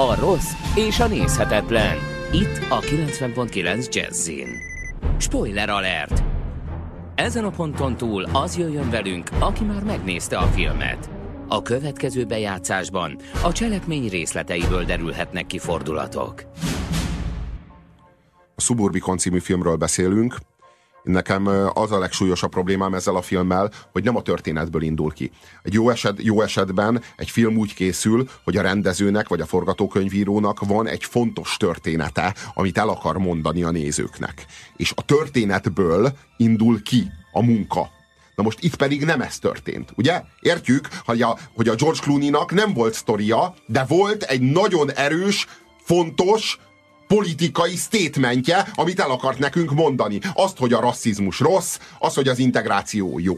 a rossz és a nézhetetlen. Itt a 90.9 Jazzin. Spoiler alert! Ezen a ponton túl az jöjjön velünk, aki már megnézte a filmet. A következő bejátszásban a cselekmény részleteiből derülhetnek ki fordulatok. A Suburbicon című filmről beszélünk, Nekem az a legsúlyosabb problémám ezzel a filmmel, hogy nem a történetből indul ki. Egy jó, eset, jó esetben egy film úgy készül, hogy a rendezőnek vagy a forgatókönyvírónak van egy fontos története, amit el akar mondani a nézőknek. És a történetből indul ki a munka. Na most itt pedig nem ez történt, ugye? Értjük, hogy a, hogy a George Clooney-nak nem volt sztoria, de volt egy nagyon erős, fontos, politikai statementje, amit el akart nekünk mondani. Azt, hogy a rasszizmus rossz, az, hogy az integráció jó.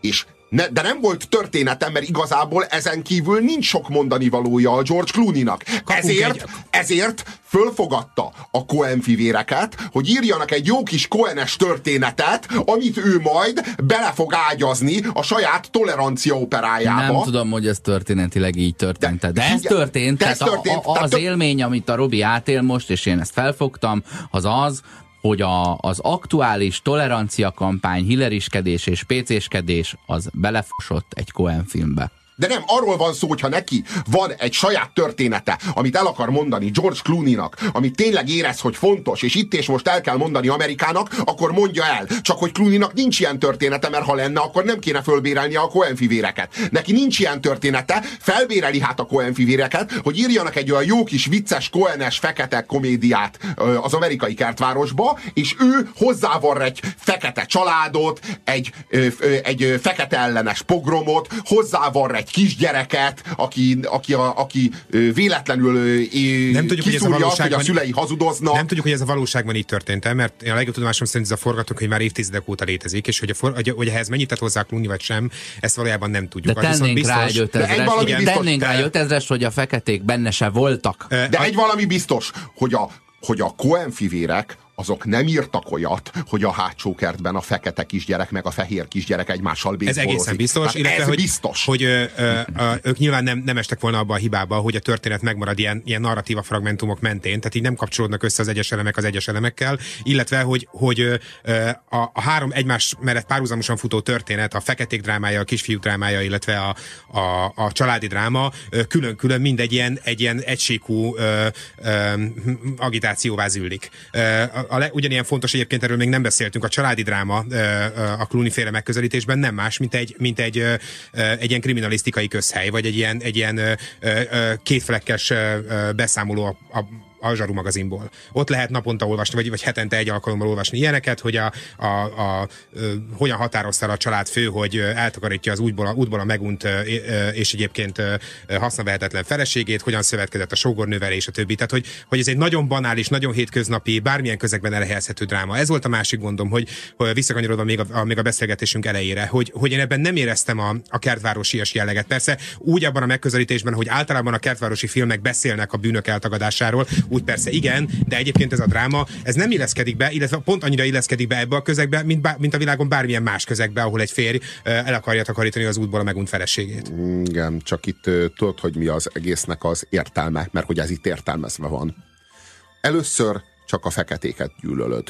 És ne, de nem volt történetem, mert igazából ezen kívül nincs sok mondani valója a George Clooney-nak. Ezért, egy... ezért fölfogadta a Cohen fivéreket, hogy írjanak egy jó kis Cohenes történetet, amit ő majd bele fog ágyazni a saját tolerancia operájába. Nem tudom, hogy ez történetileg így történt. De, de ez történt. De ez tehát történt. A, a, az élmény, amit a Robi átél most, és én ezt felfogtam, az az, hogy a, az aktuális tolerancia kampány, hilleriskedés és pécéskedés az belefosott egy Cohen filmbe. De nem, arról van szó, hogyha neki van egy saját története, amit el akar mondani George Clooney-nak, amit tényleg érez, hogy fontos, és itt és most el kell mondani Amerikának, akkor mondja el. Csak hogy Clooney-nak nincs ilyen története, mert ha lenne, akkor nem kéne fölbérelni a Cohen fivéreket. Neki nincs ilyen története, felbéreli hát a Cohen fivéreket, hogy írjanak egy olyan jó kis vicces, Cohenes, fekete komédiát az amerikai kertvárosba, és ő hozzávar egy fekete családot, egy, egy fekete ellenes pogromot, hozzávar egy egy kisgyereket, aki, aki, a, aki véletlenül nem tudjuk, hogy, ez a azt, hogy a szülei hazudoznak. Nem tudjuk, hogy ez a valóságban így történt mert én a legjobb tudomásom szerint ez a forgatók, hogy már évtizedek óta létezik, és hogy, a for, hogy, hogy ehhez mennyit tett hozzá Clooney vagy sem, ezt valójában nem tudjuk. De tennénk biztos, rá egy ötezres, tennénk rá ötezres, hogy a feketék benne se voltak. De egy valami biztos, hogy a, hogy a Cohen fivérek azok nem írtak olyat, hogy a hátsó kertben a fekete kisgyerek meg a fehér kisgyerek egymással békbolozik. Ez egészen biztos, hát illetve, ez hogy, biztos. hogy ö, ö, ö, ők nyilván nem, nem estek volna abba a hibába, hogy a történet megmarad ilyen, ilyen narratíva fragmentumok mentén, tehát így nem kapcsolódnak össze az egyes elemek az egyes elemekkel, illetve, hogy, hogy ö, a, a három egymás mellett párhuzamosan futó történet, a feketék drámája, a kisfiúk drámája, illetve a, a, a családi dráma külön-külön mind egy ilyen, egy ilyen egysíkú agitációvá zűlik. Ö, a, le, ugyanilyen fontos egyébként, erről még nem beszéltünk, a családi dráma a Clooney féle megközelítésben nem más, mint egy, mint egy, egy ilyen kriminalisztikai közhely, vagy egy ilyen, egy ilyen kétflekkes beszámoló a, a a Zsaru magazinból. Ott lehet naponta olvasni, vagy, vagy hetente egy alkalommal olvasni ilyeneket, hogy a, a, a, a hogyan határozta a család fő, hogy eltakarítja az útból a, útból a megunt és egyébként hasznavehetetlen feleségét, hogyan szövetkezett a sógornővel és a többi. Tehát, hogy, hogy ez egy nagyon banális, nagyon hétköznapi, bármilyen közegben elhelyezhető dráma. Ez volt a másik gondom, hogy, hogy visszakanyarodva még a, a, még a beszélgetésünk elejére, hogy, hogy én ebben nem éreztem a, a kertvárosi jelleget. Persze úgy abban a megközelítésben, hogy általában a kertvárosi filmek beszélnek a bűnök eltagadásáról, úgy persze igen, de egyébként ez a dráma, ez nem illeszkedik be, illetve pont annyira illeszkedik be ebbe a közegbe, mint, bá, mint a világon bármilyen más közegbe, ahol egy férj el akarja takarítani az útból a megunt feleségét. Igen, csak itt tudod, hogy mi az egésznek az értelme, mert hogy ez itt értelmezve van. Először csak a feketéket gyűlölöd.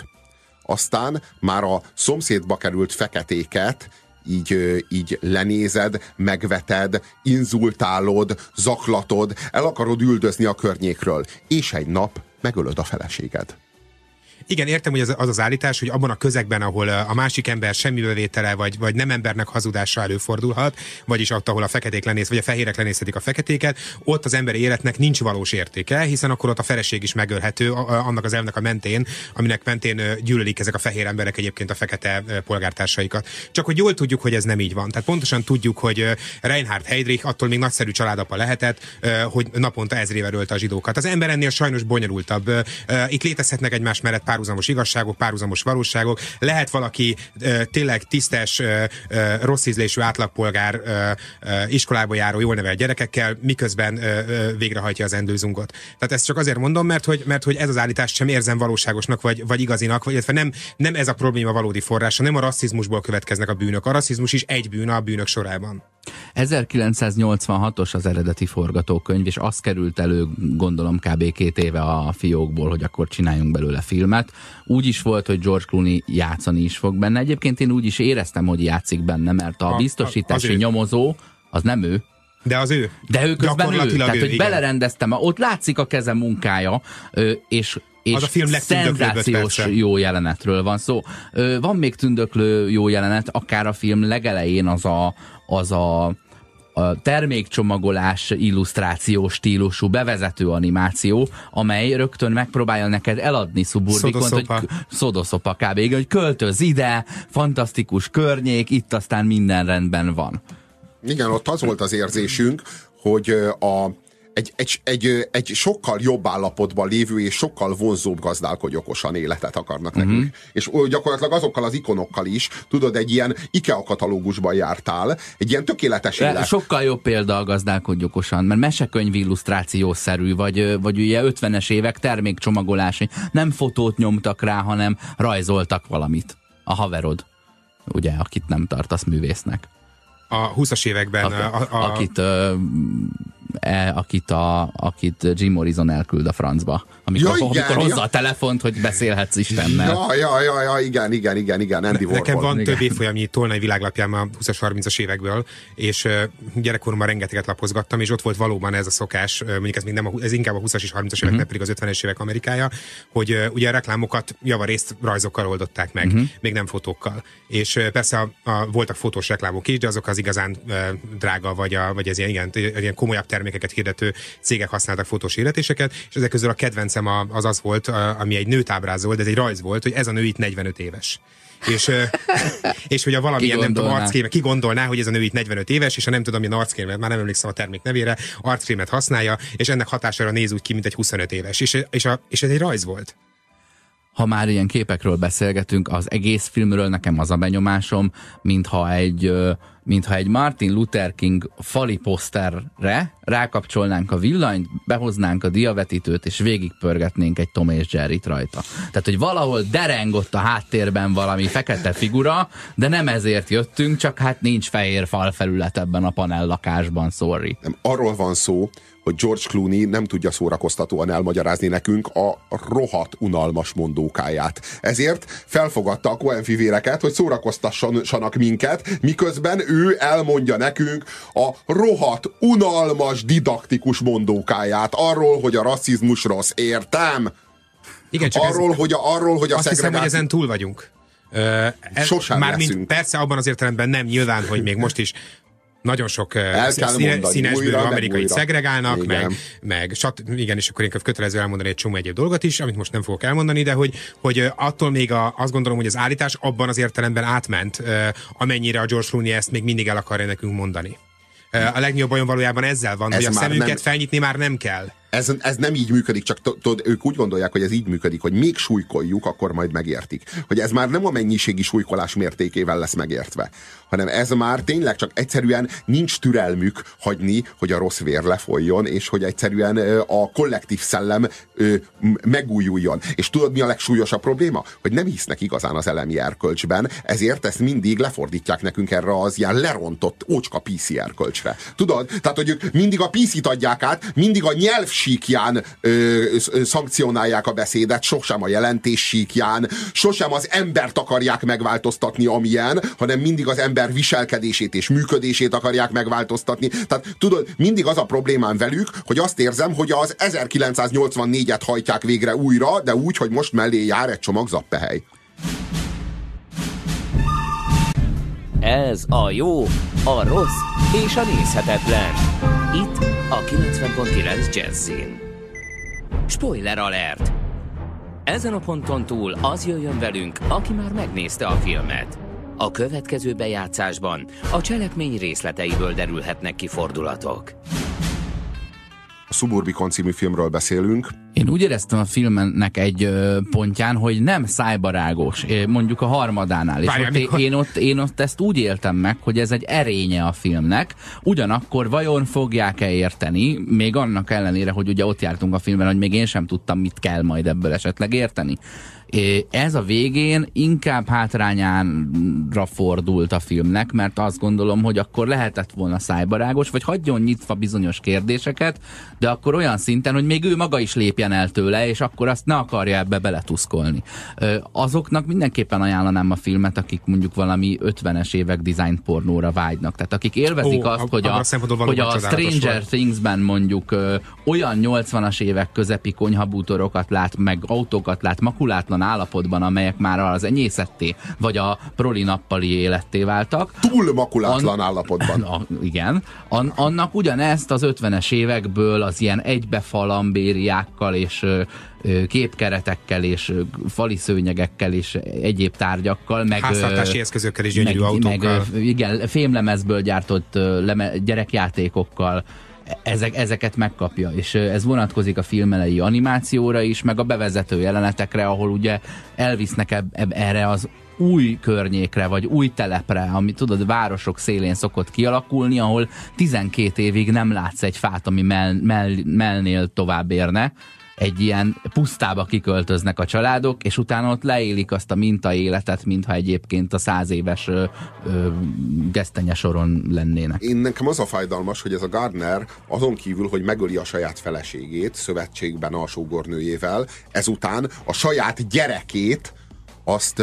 Aztán már a szomszédba került feketéket így, így lenézed, megveted, inzultálod, zaklatod, el akarod üldözni a környékről, és egy nap megölöd a feleséged. Igen, értem, hogy az az, az állítás, hogy abban a közegben, ahol a másik ember semmi bevétele, vagy, vagy nem embernek hazudása előfordulhat, vagyis ott, ahol a feketék lenéz, vagy a fehérek lenézhetik a feketéket, ott az emberi életnek nincs valós értéke, hiszen akkor ott a feleség is megölhető annak az elvnek a mentén, aminek mentén gyűlölik ezek a fehér emberek egyébként a fekete polgártársaikat. Csak hogy jól tudjuk, hogy ez nem így van. Tehát pontosan tudjuk, hogy Reinhard Heydrich attól még nagyszerű családapa lehetett, hogy naponta ezrével ölte a zsidókat. Az ember ennél sajnos bonyolultabb. Itt létezhetnek egymás mellett párhuzamos igazságok, párhuzamos valóságok. Lehet valaki uh, tényleg tisztes, uh, uh, rossz ízlésű átlagpolgár uh, uh, iskolába járó, jól nevelt gyerekekkel, miközben uh, uh, végrehajtja az endőzungot. Tehát ezt csak azért mondom, mert hogy, mert hogy ez az állítás sem érzem valóságosnak, vagy, vagy igazinak, vagy illetve nem, nem ez a probléma valódi forrása, nem a rasszizmusból következnek a bűnök. A rasszizmus is egy bűn a bűnök sorában. 1986-os az eredeti forgatókönyv, és az került elő, gondolom kb. két éve a fiókból, hogy akkor csináljunk belőle filmet. Úgy is volt, hogy George Clooney játszani is fog benne. Egyébként én úgy is éreztem, hogy játszik benne, mert a, a biztosítási a, nyomozó, az nem ő, de az ő. De ő közben ő. Tehát, ő, hogy igen. belerendeztem, ott látszik a keze munkája, és és az a film szenzációs jó jelenetről van szó. Van még tündöklő jó jelenet, akár a film legelején az a, az a, a termékcsomagolás illusztráció stílusú bevezető animáció, amely rögtön megpróbálja neked eladni Suburbicont, hogy szodoszopa kb. hogy költöz ide, fantasztikus környék, itt aztán minden rendben van. Igen, ott az volt az érzésünk, hogy a egy, egy, egy, egy sokkal jobb állapotban lévő és sokkal vonzóbb gazdálkodj okosan életet akarnak uh-huh. nekünk. És gyakorlatilag azokkal az ikonokkal is, tudod, egy ilyen IKEA katalógusban jártál, egy ilyen tökéletes élet. Sokkal jobb példa a gazdálkodj okosan, mert mesekönyv illusztrációszerű, vagy, vagy ugye 50-es évek termékcsomagolási. Nem fotót nyomtak rá, hanem rajzoltak valamit. A haverod, ugye, akit nem tartasz művésznek. A 20-as években. A, a, a... Akit e, akit, a, akit Jim Morrison elküld a francba. Amikor, ja, igen, amikor hozza ja. a telefont, hogy beszélhetsz Istennel. Ja, ja, ja, ja igen, igen, igen, igen, Andy Warhol. Nekem van igen. több évfolyamnyi tolnai világlapjám a 20-as, 30-as évekből, és uh, gyerekkoromban rengeteget lapozgattam, és ott volt valóban ez a szokás, uh, mondjuk ez, még nem a, ez inkább a 20-as és 30-as évek, uh-huh. nem pedig az 50-es évek Amerikája, hogy uh, ugye a reklámokat javarészt rajzokkal oldották meg, uh-huh. még nem fotókkal. És uh, persze a, a, voltak fotós reklámok is, de azok az igazán uh, drága, vagy, a, vagy ez ilyen, igen, ilyen komolyabb termékeket hirdető cégek használtak fotós hirdetéseket, és ezek közül a kedvencem az az volt, ami egy nőt ábrázol, de ez egy rajz volt, hogy ez a nő itt 45 éves. és, [laughs] és hogy a valamilyen, nem tudom, arckrémet, ki gondolná, hogy ez a nő itt 45 éves, és a nem tudom, milyen arckrémet, már nem emlékszem a termék nevére, arckrémet használja, és ennek hatására néz úgy ki, mint egy 25 éves. És, és, a, és ez egy rajz volt ha már ilyen képekről beszélgetünk, az egész filmről nekem az a benyomásom, mintha egy mintha egy Martin Luther King fali poszterre rákapcsolnánk a villanyt, behoznánk a diavetítőt, és végigpörgetnénk egy Tom és Jerry-t rajta. Tehát, hogy valahol derengott a háttérben valami fekete figura, de nem ezért jöttünk, csak hát nincs fehér falfelület ebben a panellakásban, sorry. Nem, arról van szó, hogy George Clooney nem tudja szórakoztatóan elmagyarázni nekünk a rohadt unalmas mondókáját. Ezért felfogadta a Coen fivéreket, hogy szórakoztassanak minket, miközben ő elmondja nekünk a rohadt, unalmas, didaktikus mondókáját arról, hogy a rasszizmus rossz. Értem? Igen, csak arról, ez, hogy a, arról, hogy a azt hiszem, hogy ezen túl vagyunk. Ez, Sosem már mint persze abban az értelemben nem nyilván, hogy még most is nagyon sok kell színe, színesbőrű amerikai szegregálnak, meg, meg sat, igen, és akkor inkább kötelező elmondani egy csomó egyéb dolgot is, amit most nem fogok elmondani, de hogy, hogy attól még a, azt gondolom, hogy az állítás abban az értelemben átment, amennyire a George Clooney ezt még mindig el akarja nekünk mondani. A legnagyobb bajom valójában ezzel van, Ez hogy a szemünket nem... felnyitni már nem kell ez, ez nem így működik, csak ők úgy gondolják, hogy ez így működik, hogy még súlykoljuk, akkor majd megértik. Hogy ez már nem a mennyiségi súlykolás mértékével lesz megértve, hanem ez már tényleg csak egyszerűen nincs türelmük hagyni, hogy a rossz vér lefolyjon, és hogy egyszerűen a kollektív szellem megújuljon. És tudod, mi a legsúlyosabb probléma? Hogy nem hisznek igazán az elemi erkölcsben, ezért ezt mindig lefordítják nekünk erre az ilyen lerontott ócska PC erkölcsre. Tudod? Tehát, hogy ők mindig a PC-t adják át, mindig a nyelv síkján ö, szankcionálják a beszédet, sosem a jelentés síkján, sosem az embert akarják megváltoztatni, amilyen, hanem mindig az ember viselkedését és működését akarják megváltoztatni. Tehát tudod, mindig az a problémám velük, hogy azt érzem, hogy az 1984-et hajtják végre újra, de úgy, hogy most mellé jár egy csomag zappehely. Ez a jó, a rossz és a nézhetetlen. Itt a 90.9 Jazzin. Spoiler alert! Ezen a ponton túl az jöjjön velünk, aki már megnézte a filmet. A következő bejátszásban a cselekmény részleteiből derülhetnek ki fordulatok a Suburbicon című filmről beszélünk. Én úgy éreztem a filmnek egy pontján, hogy nem szájbarágos, mondjuk a harmadánál. És ott én, én, ott, én ott ezt úgy éltem meg, hogy ez egy erénye a filmnek, ugyanakkor vajon fogják-e érteni, még annak ellenére, hogy ugye ott jártunk a filmben, hogy még én sem tudtam, mit kell majd ebből esetleg érteni. Ez a végén inkább hátrányánra fordult a filmnek, mert azt gondolom, hogy akkor lehetett volna szájbarágos, vagy hagyjon nyitva bizonyos kérdéseket, de akkor olyan szinten, hogy még ő maga is lépjen el tőle, és akkor azt ne akarja ebbe beletuszkolni. Azoknak mindenképpen ajánlanám a filmet, akik mondjuk valami 50-es évek design pornóra vágynak. Tehát akik élvezik Ó, azt, hogy a, hogy a Stranger Things-ben mondjuk olyan 80-as évek közepi konyhabútorokat lát, meg autókat lát makulátlan állapotban, amelyek már az enyészetté, vagy a proli nappali életté váltak. Túl makulatlan An- állapotban. [laughs] A, igen. An- annak ugyanezt az 50-es évekből az ilyen egybefalambériákkal és képkeretekkel és fali szőnyegekkel és egyéb tárgyakkal, meg háztartási eszközökkel és gyönyörű meg, autókkal. Meg, igen, fémlemezből gyártott leme, gyerekjátékokkal ezek, ezeket megkapja, és ez vonatkozik a filmelei animációra is, meg a bevezető jelenetekre, ahol ugye elvisznek eb, eb, erre az új környékre, vagy új telepre, ami tudod, városok szélén szokott kialakulni, ahol 12 évig nem látsz egy fát, ami mell, mell, mellnél tovább érne, egy ilyen pusztába kiköltöznek a családok, és utána ott leélik azt a minta életet, mintha egyébként a száz éves ö, ö, gesztenye soron lennének. Én nekem az a fájdalmas, hogy ez a Gardner azon kívül, hogy megöli a saját feleségét szövetségben a sógornőjével, ezután a saját gyerekét azt,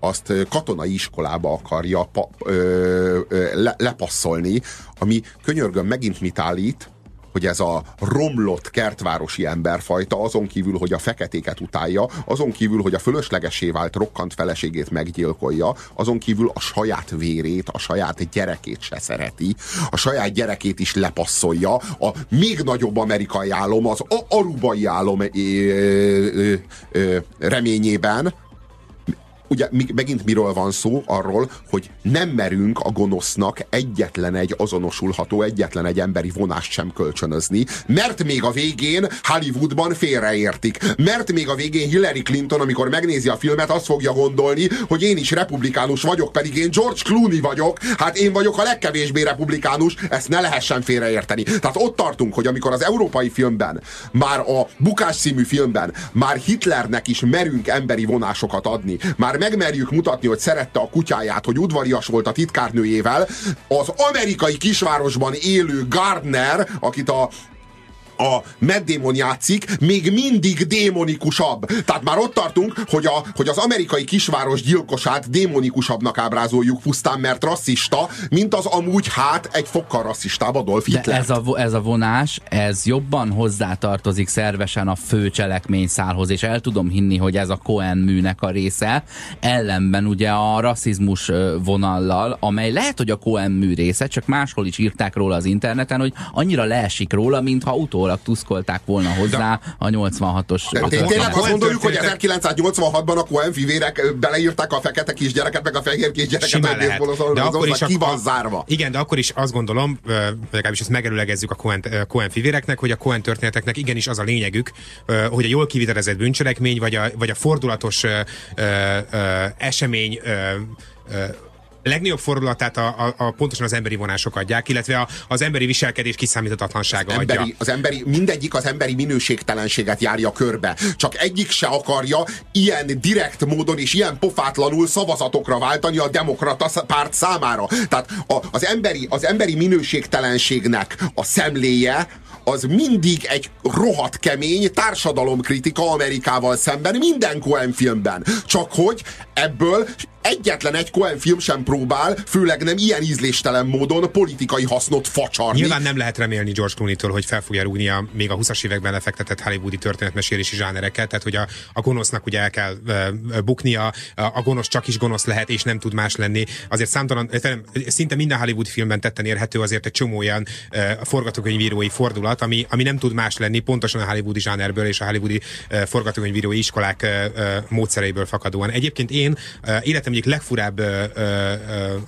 azt katonai iskolába akarja pa, ö, ö, le, lepasszolni, ami könyörgöm megint mit állít, hogy ez a romlott kertvárosi emberfajta azon kívül, hogy a feketéket utálja, azon kívül, hogy a fölöslegesé vált rokkant feleségét meggyilkolja, azon kívül a saját vérét, a saját gyerekét se szereti, a saját gyerekét is lepasszolja, a még nagyobb amerikai álom, az arubai álom reményében, ugye megint miről van szó? Arról, hogy nem merünk a gonosznak egyetlen egy azonosulható, egyetlen egy emberi vonást sem kölcsönözni, mert még a végén Hollywoodban félreértik. Mert még a végén Hillary Clinton, amikor megnézi a filmet, azt fogja gondolni, hogy én is republikánus vagyok, pedig én George Clooney vagyok, hát én vagyok a legkevésbé republikánus, ezt ne lehessen félreérteni. Tehát ott tartunk, hogy amikor az európai filmben, már a Bukás című filmben, már Hitlernek is merünk emberi vonásokat adni, már megmerjük mutatni, hogy szerette a kutyáját, hogy udvarias volt a titkárnőjével, az amerikai kisvárosban élő Gardner, akit a a Damon játszik, még mindig démonikusabb. Tehát már ott tartunk, hogy, a, hogy az amerikai kisváros gyilkosát démonikusabbnak ábrázoljuk pusztán, mert rasszista, mint az amúgy hát egy fokkal rasszistább Adolf Hitler. De ez a, ez a vonás, ez jobban hozzátartozik szervesen a fő cselekményszálhoz, és el tudom hinni, hogy ez a Cohen műnek a része, ellenben ugye a rasszizmus vonallal, amely lehet, hogy a Cohen mű része, csak máshol is írták róla az interneten, hogy annyira leesik róla, mintha utol utólag tuszkolták volna hozzá a 86-os. Tényleg azt gondoljuk, hogy 1986-ban a Cohen fivérek beleírták a fekete kisgyereket, meg a fehér kisgyereket, lehet. De akkor is ki van a, zárva. Igen, de akkor is azt gondolom, legalábbis ezt megelőlegezzük a Cohen, Cohen fivéreknek, hogy a Cohen történeteknek igenis az a lényegük, hogy a jól kivitelezett bűncselekmény, vagy a, vagy a fordulatos ö, ö, ö, esemény ö, legnagyobb fordulatát a, a, a pontosan az emberi vonások adják, illetve a, az emberi viselkedés kiszámíthatatlansága az emberi, adja. Az emberi, mindegyik az emberi minőségtelenséget járja körbe. Csak egyik se akarja ilyen direkt módon és ilyen pofátlanul szavazatokra váltani a demokrata párt számára. Tehát a, az, emberi, az emberi minőségtelenségnek a szemléje az mindig egy rohadt kemény társadalomkritika Amerikával szemben minden Coen filmben. Csak hogy ebből egyetlen egy Cohen film sem próbál, főleg nem ilyen ízléstelen módon politikai hasznot facsarni. Nyilván nem lehet remélni George Clooney-től, hogy fel fogja rúgni a, még a 20-as években lefektetett hollywoodi történetmesélési zsánereket, tehát hogy a, a gonosznak ugye el kell e, buknia, a, a gonosz csak is gonosz lehet, és nem tud más lenni. Azért számtalan, szinte minden Hollywood filmben tetten érhető azért egy csomó olyan e, forgatókönyvírói fordulat, ami, ami nem tud más lenni, pontosan a hollywoodi zsánerből és a hollywoodi e, forgatókönyvírói iskolák e, e, módszereiből fakadóan. Egyébként én e, életem egyik legfurább uh, uh,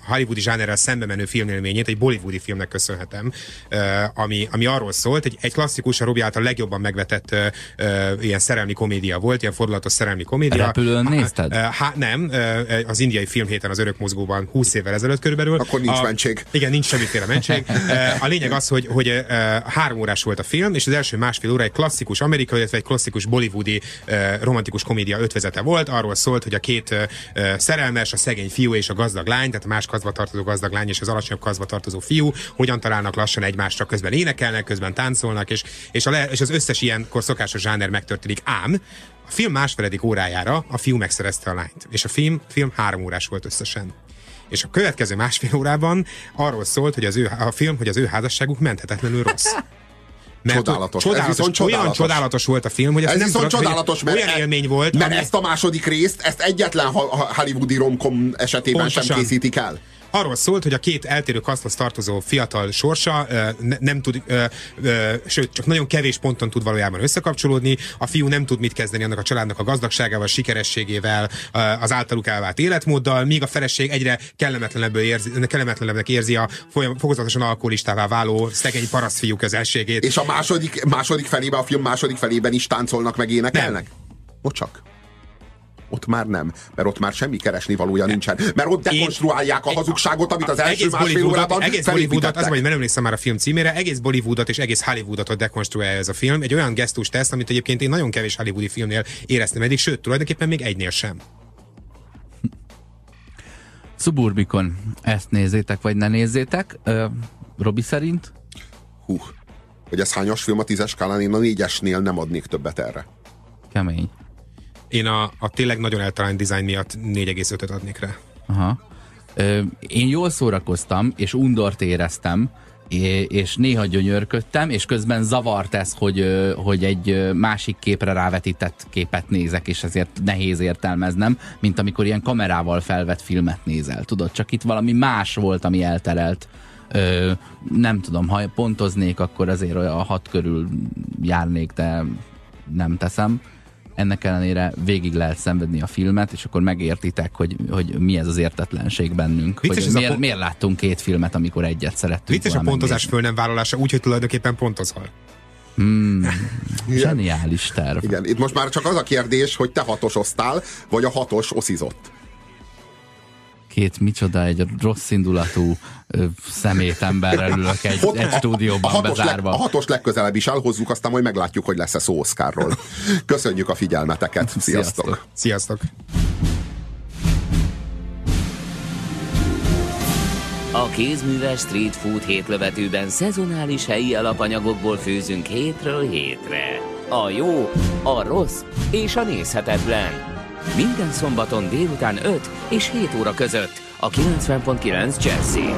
hollywoodi zsánerrel szembe menő filmélményét egy bollywoodi filmnek köszönhetem, uh, ami, ami arról szólt, egy, egy klasszikus, a Robi által legjobban megvetett uh, uh, ilyen szerelmi komédia volt, ilyen fordulatos szerelmi komédia. Repülőn nézted? Hát nem, uh, az indiai filmhéten az örök mozgóban 20 évvel ezelőtt körülbelül. Akkor nincs a, mentség. Igen, nincs semmiféle mentség. [laughs] Uh, a lényeg az, hogy, hogy uh, három órás volt a film, és az első másfél óra egy klasszikus amerikai, illetve egy klasszikus bollywoodi uh, romantikus komédia ötvezete volt. Arról szólt, hogy a két uh, szerelmes szerelmes, a szegény fiú és a gazdag lány, tehát a más kazba tartozó gazdag lány és az alacsonyabb kazba tartozó fiú, hogyan találnak lassan egymásra, közben énekelnek, közben táncolnak, és, és, a le, és az összes ilyenkor szokásos zsáner megtörténik. Ám a film másfeledik órájára a fiú megszerezte a lányt, és a film, film három órás volt összesen. És a következő másfél órában arról szólt, hogy az ő, a film, hogy az ő házasságuk menthetetlenül rossz. [laughs] Mert csodálatos. csodálatos. Ez csodálatos. Olyan csodálatos volt a film, hogy ez, ez nem viszont tudod, csodálatos, mert olyan élmény volt. Mert ami... ezt a második részt, ezt egyetlen hollywoodi romkom esetében Pontosan. sem készítik el arról szólt, hogy a két eltérő kaszthoz tartozó fiatal sorsa ne, nem tud, sőt, csak nagyon kevés ponton tud valójában összekapcsolódni. A fiú nem tud mit kezdeni annak a családnak a gazdagságával, sikerességével, az általuk elvált életmóddal, míg a feleség egyre kellemetlenebből érzi, kellemetlenebbnek érzi a folyam, fokozatosan alkoholistává váló szegény parasztfiú közelségét. És a második, második felében, a film második felében is táncolnak meg énekelnek? Nem. Bocsak ott már nem, mert ott már semmi keresni valója nincsen. Mert ott dekonstruálják a hazugságot, amit az első másfél órában Egész Bollywoodot, az, hogy nem emlékszem már a film címére, egész Bollywoodot és egész Hollywoodot dekonstruálja ez a film. Egy olyan gesztus tesz, amit egyébként én nagyon kevés hollywoodi filmnél éreztem eddig, sőt, tulajdonképpen még egynél sem. Suburbikon ezt nézzétek, vagy ne nézzétek. Uh, Robi szerint? Hú, hogy ez hányas film a tízes skálán, én a négyesnél nem adnék többet erre. Kemény. Én a, a tényleg nagyon eltalált design miatt 4,5-öt adnék rá. Aha. Ö, én jól szórakoztam, és undort éreztem, és néha gyönyörködtem, és közben zavart ez, hogy, hogy egy másik képre rávetített képet nézek, és ezért nehéz értelmeznem, mint amikor ilyen kamerával felvett filmet nézel. Tudod, csak itt valami más volt, ami elterelt. Ö, nem tudom, ha pontoznék, akkor azért olyan hat körül járnék, de nem teszem ennek ellenére végig lehet szenvedni a filmet, és akkor megértitek, hogy, hogy mi ez az értetlenség bennünk. Vicces hogy miért, a... miért láttunk két filmet, amikor egyet szerettünk Vicces a pontozás föl nem vállalása, úgy, hogy tulajdonképpen pontozol. Hmm, [laughs] zseniális terv. Igen, itt most már csak az a kérdés, hogy te hatos osztál, vagy a hatos oszizott két micsoda, egy rossz indulatú szemétemberrel ülök egy, Hot, egy stúdióban a hatos bezárva. Leg, a hatos legközelebb is elhozzuk, aztán majd meglátjuk, hogy lesz-e szó Oscarról. Köszönjük a figyelmeteket. Sziasztok! Sziasztok! A kézműves street food hétlövetőben szezonális helyi alapanyagokból főzünk hétről hétre. A jó, a rossz és a nézhetetlen. Minden szombaton délután 5 és 7 óra között a 90.9 Jazzy.